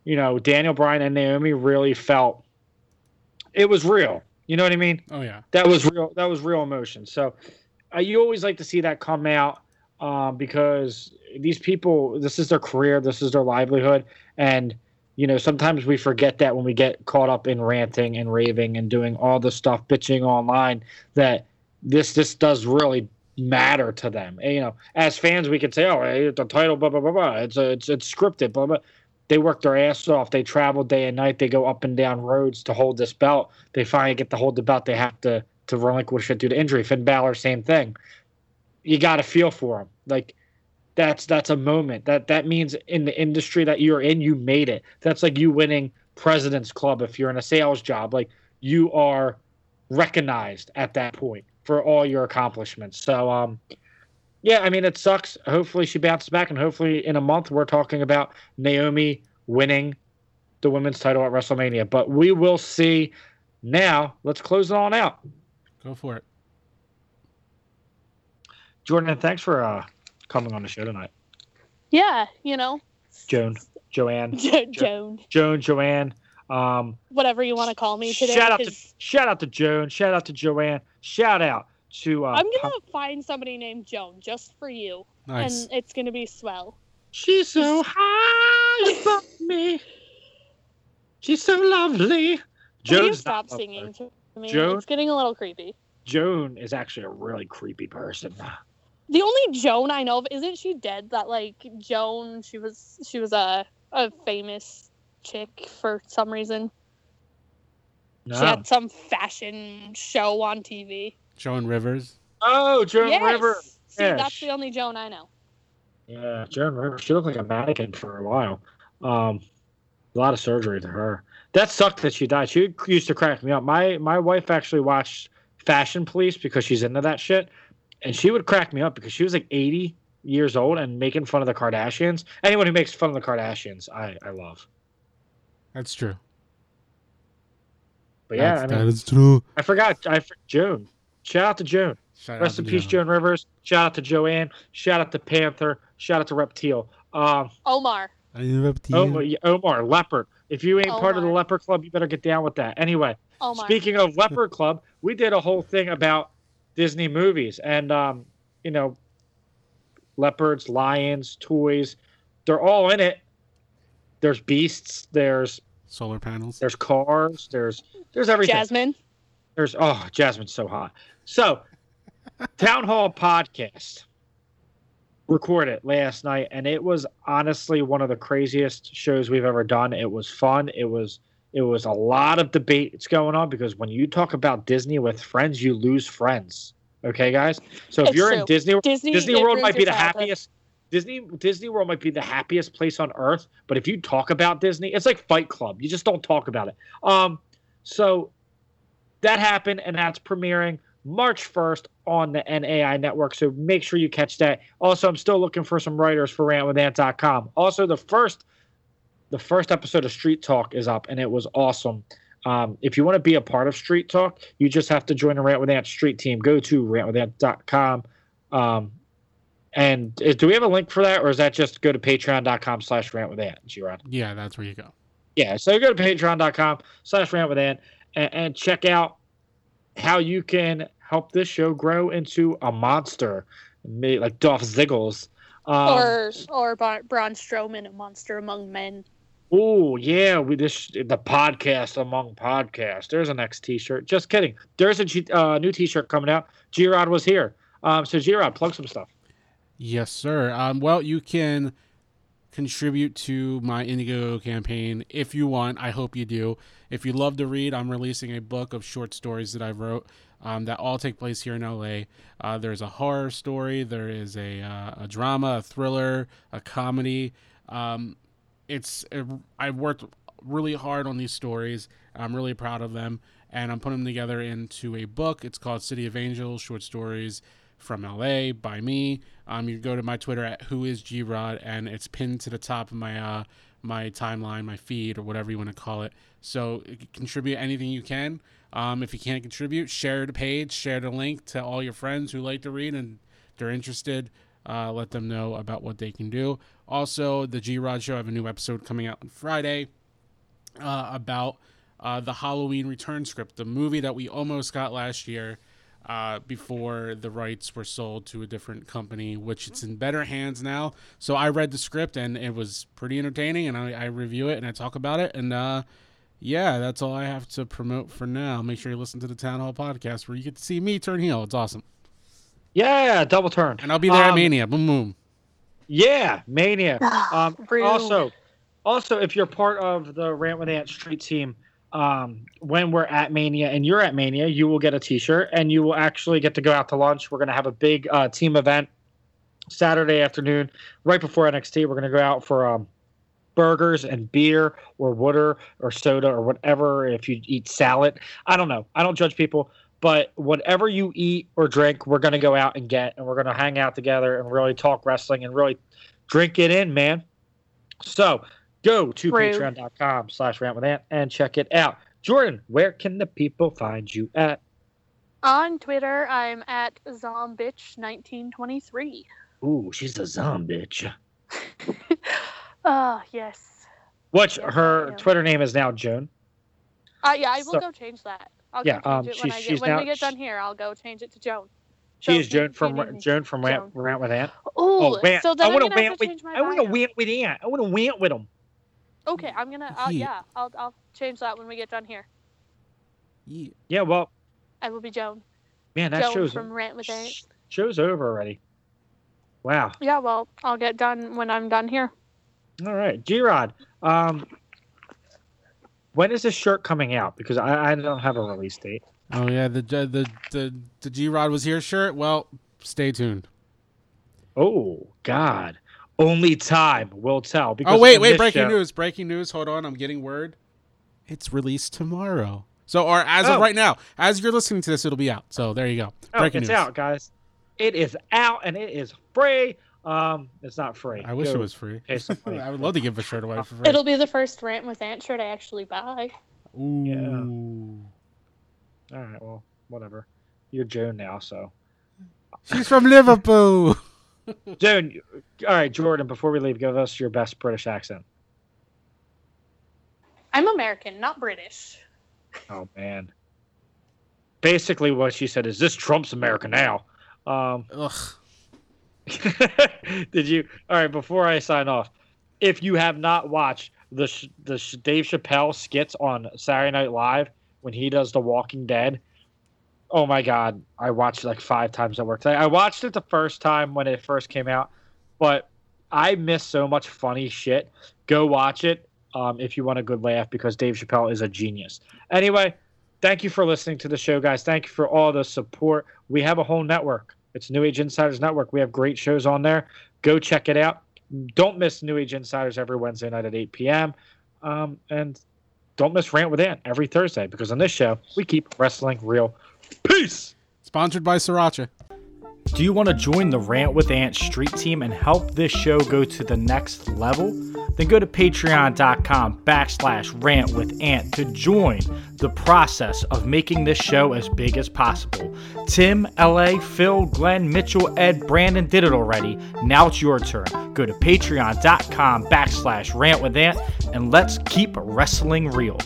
Speaker 3: you know, Daniel Bryan and Naomi really felt it was real. You know what I mean?
Speaker 4: Oh yeah.
Speaker 3: That was real. That was real emotion. So uh, you always like to see that come out um, because these people, this is their career, this is their livelihood, and you know sometimes we forget that when we get caught up in ranting and raving and doing all the stuff bitching online that this this does really matter to them. And, you know, as fans, we could say, "Oh, hey, the title, blah blah blah blah. It's a, it's it's scripted, blah blah." They work their ass off. They travel day and night. They go up and down roads to hold this belt. They finally get to hold the belt. They have to to relinquish it due to injury. Finn Balor, same thing. You got to feel for him. Like that's that's a moment. That that means in the industry that you're in, you made it. That's like you winning President's Club if you're in a sales job. Like you are recognized at that point for all your accomplishments. So um yeah, I mean it sucks. Hopefully she bounces back and hopefully in a month we're talking about Naomi winning the women's title at WrestleMania. But we will see. Now, let's close it on out.
Speaker 4: Go for it.
Speaker 3: Jordan, thanks for uh, coming on the show tonight.
Speaker 5: Yeah, you know,
Speaker 3: Joan, Joanne, [laughs]
Speaker 5: Jo- Joan,
Speaker 3: Joan, Joanne. Um,
Speaker 5: whatever you want to call me today.
Speaker 3: shout out to shout out to Joan. Shout out to Joanne. Shout out to. Uh,
Speaker 5: I'm gonna find somebody named Joan just for you,
Speaker 4: Nice.
Speaker 5: and it's gonna be swell.
Speaker 3: She's so high above me. She's so lovely.
Speaker 5: Will you
Speaker 3: Joan's
Speaker 5: stop singing to me?
Speaker 3: Joan?
Speaker 5: It's getting a little creepy.
Speaker 3: Joan is actually a really creepy person.
Speaker 5: The only Joan I know of isn't she dead? That like Joan, she was she was a a famous chick for some reason.
Speaker 3: No.
Speaker 5: She had some fashion show on TV.
Speaker 4: Joan Rivers.
Speaker 3: Oh, Joan
Speaker 5: yes.
Speaker 3: River.
Speaker 5: See,
Speaker 3: Yeah,
Speaker 5: that's the only Joan I know.
Speaker 3: Yeah, Joan Rivers. She looked like a mannequin for a while. Um, a lot of surgery to her. That sucked that she died. She used to crack me up. My my wife actually watched Fashion Police because she's into that shit, and she would crack me up because she was like eighty years old and making fun of the Kardashians. Anyone who makes fun of the Kardashians, I I love.
Speaker 4: That's true.
Speaker 3: But yeah,
Speaker 4: That's,
Speaker 3: I mean,
Speaker 4: that is true.
Speaker 3: I forgot. I for- Joan. Shout out to June.
Speaker 4: Shout
Speaker 3: Rest
Speaker 4: out
Speaker 3: in
Speaker 4: to
Speaker 3: peace, Joan Rivers. Shout out to Joanne. Shout out to Panther. Shout out to Reptile. Um,
Speaker 5: Omar.
Speaker 3: Omar, yeah, Omar, Leopard. If you ain't part of the Leopard Club, you better get down with that. Anyway,
Speaker 5: Omar.
Speaker 3: speaking of Leopard Club, we did a whole thing about Disney movies, and um, you know, leopards, lions, toys, they're all in it. There's beasts. There's
Speaker 4: Solar panels.
Speaker 3: there's cars. There's there's everything.
Speaker 5: Jasmine.
Speaker 3: There's oh, Jasmine's so hot. So, [laughs] Town Hall podcast recorded last night, and it was honestly one of the craziest shows we've ever done. It was fun. It was it was a lot of debates going on because when you talk about Disney with friends, you lose friends. Okay, guys. So if
Speaker 5: It's
Speaker 3: you're in. Disney,
Speaker 5: Disney,
Speaker 3: Disney World might be the
Speaker 5: childhood.
Speaker 3: happiest. Disney Disney World might be the happiest place on earth, but if you talk about Disney, it's like Fight Club. You just don't talk about it. Um, so that happened, and that's premiering March 1st on the NAI network. So make sure you catch that. Also, I'm still looking for some writers for rantwithant.com. Also, the first the first episode of Street Talk is up, and it was awesome. Um, if you want to be a part of Street Talk, you just have to join the Rant with Ant Street team. Go to rantwithant.com. Um, and is, do we have a link for that, or is that just go to patreon.com slash rant with Ant, G-Rod?
Speaker 4: Yeah, that's where you go.
Speaker 3: Yeah, so go to patreon.com slash rant with Ant and, and check out how you can help this show grow into a monster, like Dolph Ziggler. Um,
Speaker 5: or or Bra- Braun Strowman, a monster among men.
Speaker 3: Oh yeah, we this the podcast among podcasts. There's a next T-shirt. Just kidding. There's a uh, new T-shirt coming out. G Rod was here. Um, so G Rod, plug some stuff.
Speaker 4: Yes, sir. Um, well, you can contribute to my Indiegogo campaign if you want. I hope you do. If you love to read, I'm releasing a book of short stories that I wrote um, that all take place here in LA. Uh, there's a horror story, there is a, uh, a drama, a thriller, a comedy. Um, it's it, I've worked really hard on these stories. I'm really proud of them, and I'm putting them together into a book. It's called City of Angels: Short Stories from LA by me. Um, you go to my Twitter at who is G Rod, and it's pinned to the top of my uh, my timeline, my feed, or whatever you want to call it. So contribute anything you can. Um, if you can't contribute, share the page, share the link to all your friends who like to read and they're interested. Uh, let them know about what they can do. Also, the G Rod Show, I have a new episode coming out on Friday uh, about uh, the Halloween return script, the movie that we almost got last year uh, before the rights were sold to a different company, which it's in better hands now. So I read the script and it was pretty entertaining, and I, I review it and I talk about it. And uh, yeah, that's all I have to promote for now. Make sure you listen to the Town Hall podcast where you get to see me turn heel. It's awesome.
Speaker 3: Yeah, double turn.
Speaker 4: And I'll be there at
Speaker 3: Um,
Speaker 4: Mania. Boom, boom.
Speaker 3: Yeah, Mania. [sighs] Um, also, also, if you're part of the Rant with Ant Street team, um, when we're at Mania and you're at Mania, you will get a T-shirt and you will actually get to go out to lunch. We're gonna have a big uh, team event Saturday afternoon, right before NXT. We're gonna go out for um, burgers and beer or water or soda or whatever. If you eat salad, I don't know. I don't judge people. But whatever you eat or drink, we're gonna go out and get, and we're gonna hang out together and really talk wrestling and really drink it in, man. So go to patreon.com slash rant with ant and check it out. Jordan, where can the people find you at?
Speaker 5: On Twitter, I'm at zombitch1923.
Speaker 3: Ooh, she's a zombie bitch. [laughs]
Speaker 5: Ah, yes.
Speaker 3: Which
Speaker 5: Yes,
Speaker 3: her. Twitter name is now Joan.
Speaker 5: Uh, yeah, I will
Speaker 3: So-
Speaker 5: go change that. I'll
Speaker 3: Yeah,
Speaker 5: change
Speaker 3: um,
Speaker 5: it when,
Speaker 3: she's-
Speaker 5: I
Speaker 3: she's
Speaker 5: get, when
Speaker 3: now-
Speaker 5: we get done here. I'll go change it to Joan.
Speaker 3: She is
Speaker 5: Joan,
Speaker 3: Joan from
Speaker 5: Joan.
Speaker 3: Joan from Rant, Rant with Ant.
Speaker 5: Ooh,
Speaker 3: Oh, rant.
Speaker 5: so then
Speaker 3: I want to
Speaker 5: gonna
Speaker 3: rant with.
Speaker 5: change
Speaker 3: I want to rant with Ant. I want to rant with him.
Speaker 5: Okay, I'm gonna. Uh,
Speaker 4: Yeah.
Speaker 5: yeah, I'll I'll change that when we get done here.
Speaker 4: Yeah.
Speaker 3: Yeah, well,
Speaker 5: I will be Joan.
Speaker 3: man, that
Speaker 5: Joan
Speaker 3: shows
Speaker 5: from Rant with Ant.
Speaker 3: show's over already. Wow.
Speaker 5: Yeah, well, I'll get done when I'm done here.
Speaker 3: All right, G Rod. Um, when is this shirt coming out? Because I, I don't have a release date.
Speaker 4: Oh yeah, the the the the G Rod was here shirt. Well, stay tuned.
Speaker 3: Oh God, only time will tell. Because
Speaker 4: Oh wait, wait! Breaking
Speaker 3: show-
Speaker 4: news! Breaking news! Hold on, I'm getting word. It's released tomorrow. So, or as
Speaker 3: Oh.
Speaker 4: of right now, as you're listening to this, it'll be out. So there you go.
Speaker 3: Oh,
Speaker 4: Breaking
Speaker 3: it's
Speaker 4: news.
Speaker 3: out, guys. It is out and it is free. Um, it's not free.
Speaker 4: I wish
Speaker 3: Go
Speaker 4: it was free.
Speaker 3: pay some [laughs] money.
Speaker 4: I would love to give a shirt away for free.
Speaker 5: It'll be the first Rant with Ant shirt I actually buy.
Speaker 4: Ooh.
Speaker 3: All right, well, whatever. You're Joan now, so
Speaker 4: She's from Liverpool. [laughs] [laughs]
Speaker 3: Joan. you- All right, Jordan. Before we leave, give us your best British accent.
Speaker 5: I'm American, not British.
Speaker 3: Oh man. Basically, what she said is, "This Trump's America now." Um,
Speaker 4: Ugh. [laughs]
Speaker 3: did you? All right. Before I sign off, if you have not watched the the Dave Chappelle skits on Saturday Night Live when he does The Walking Dead, oh my God, I watched it like five times at work today. I watched it the first time when it first came out, but I missed so much funny shit. Go watch it um, if you want a good laugh because Dave Chappelle is a genius. Anyway, thank you for listening to the show, guys. Thank you for all the support. We have a whole network. It's New Age Insiders Network. We have great shows on there. Go check it out. Don't miss New Age Insiders every Wednesday night at 8 p.m. Um, and don't miss Rant with Ant every Thursday because on this show, we keep wrestling real. Peace!
Speaker 4: Sponsored by Sriracha.
Speaker 9: Do you want to join the Rant with Ant Street team and help this show go to the next level? Then go to patreon.com backslash rant with Ant to join the process of making this show as big as possible. Tim, LA, Phil, Glenn, Mitchell, Ed, Brandon did it already. Now it's your turn. Go to patreon.com backslash rant with Ant and let's keep wrestling real.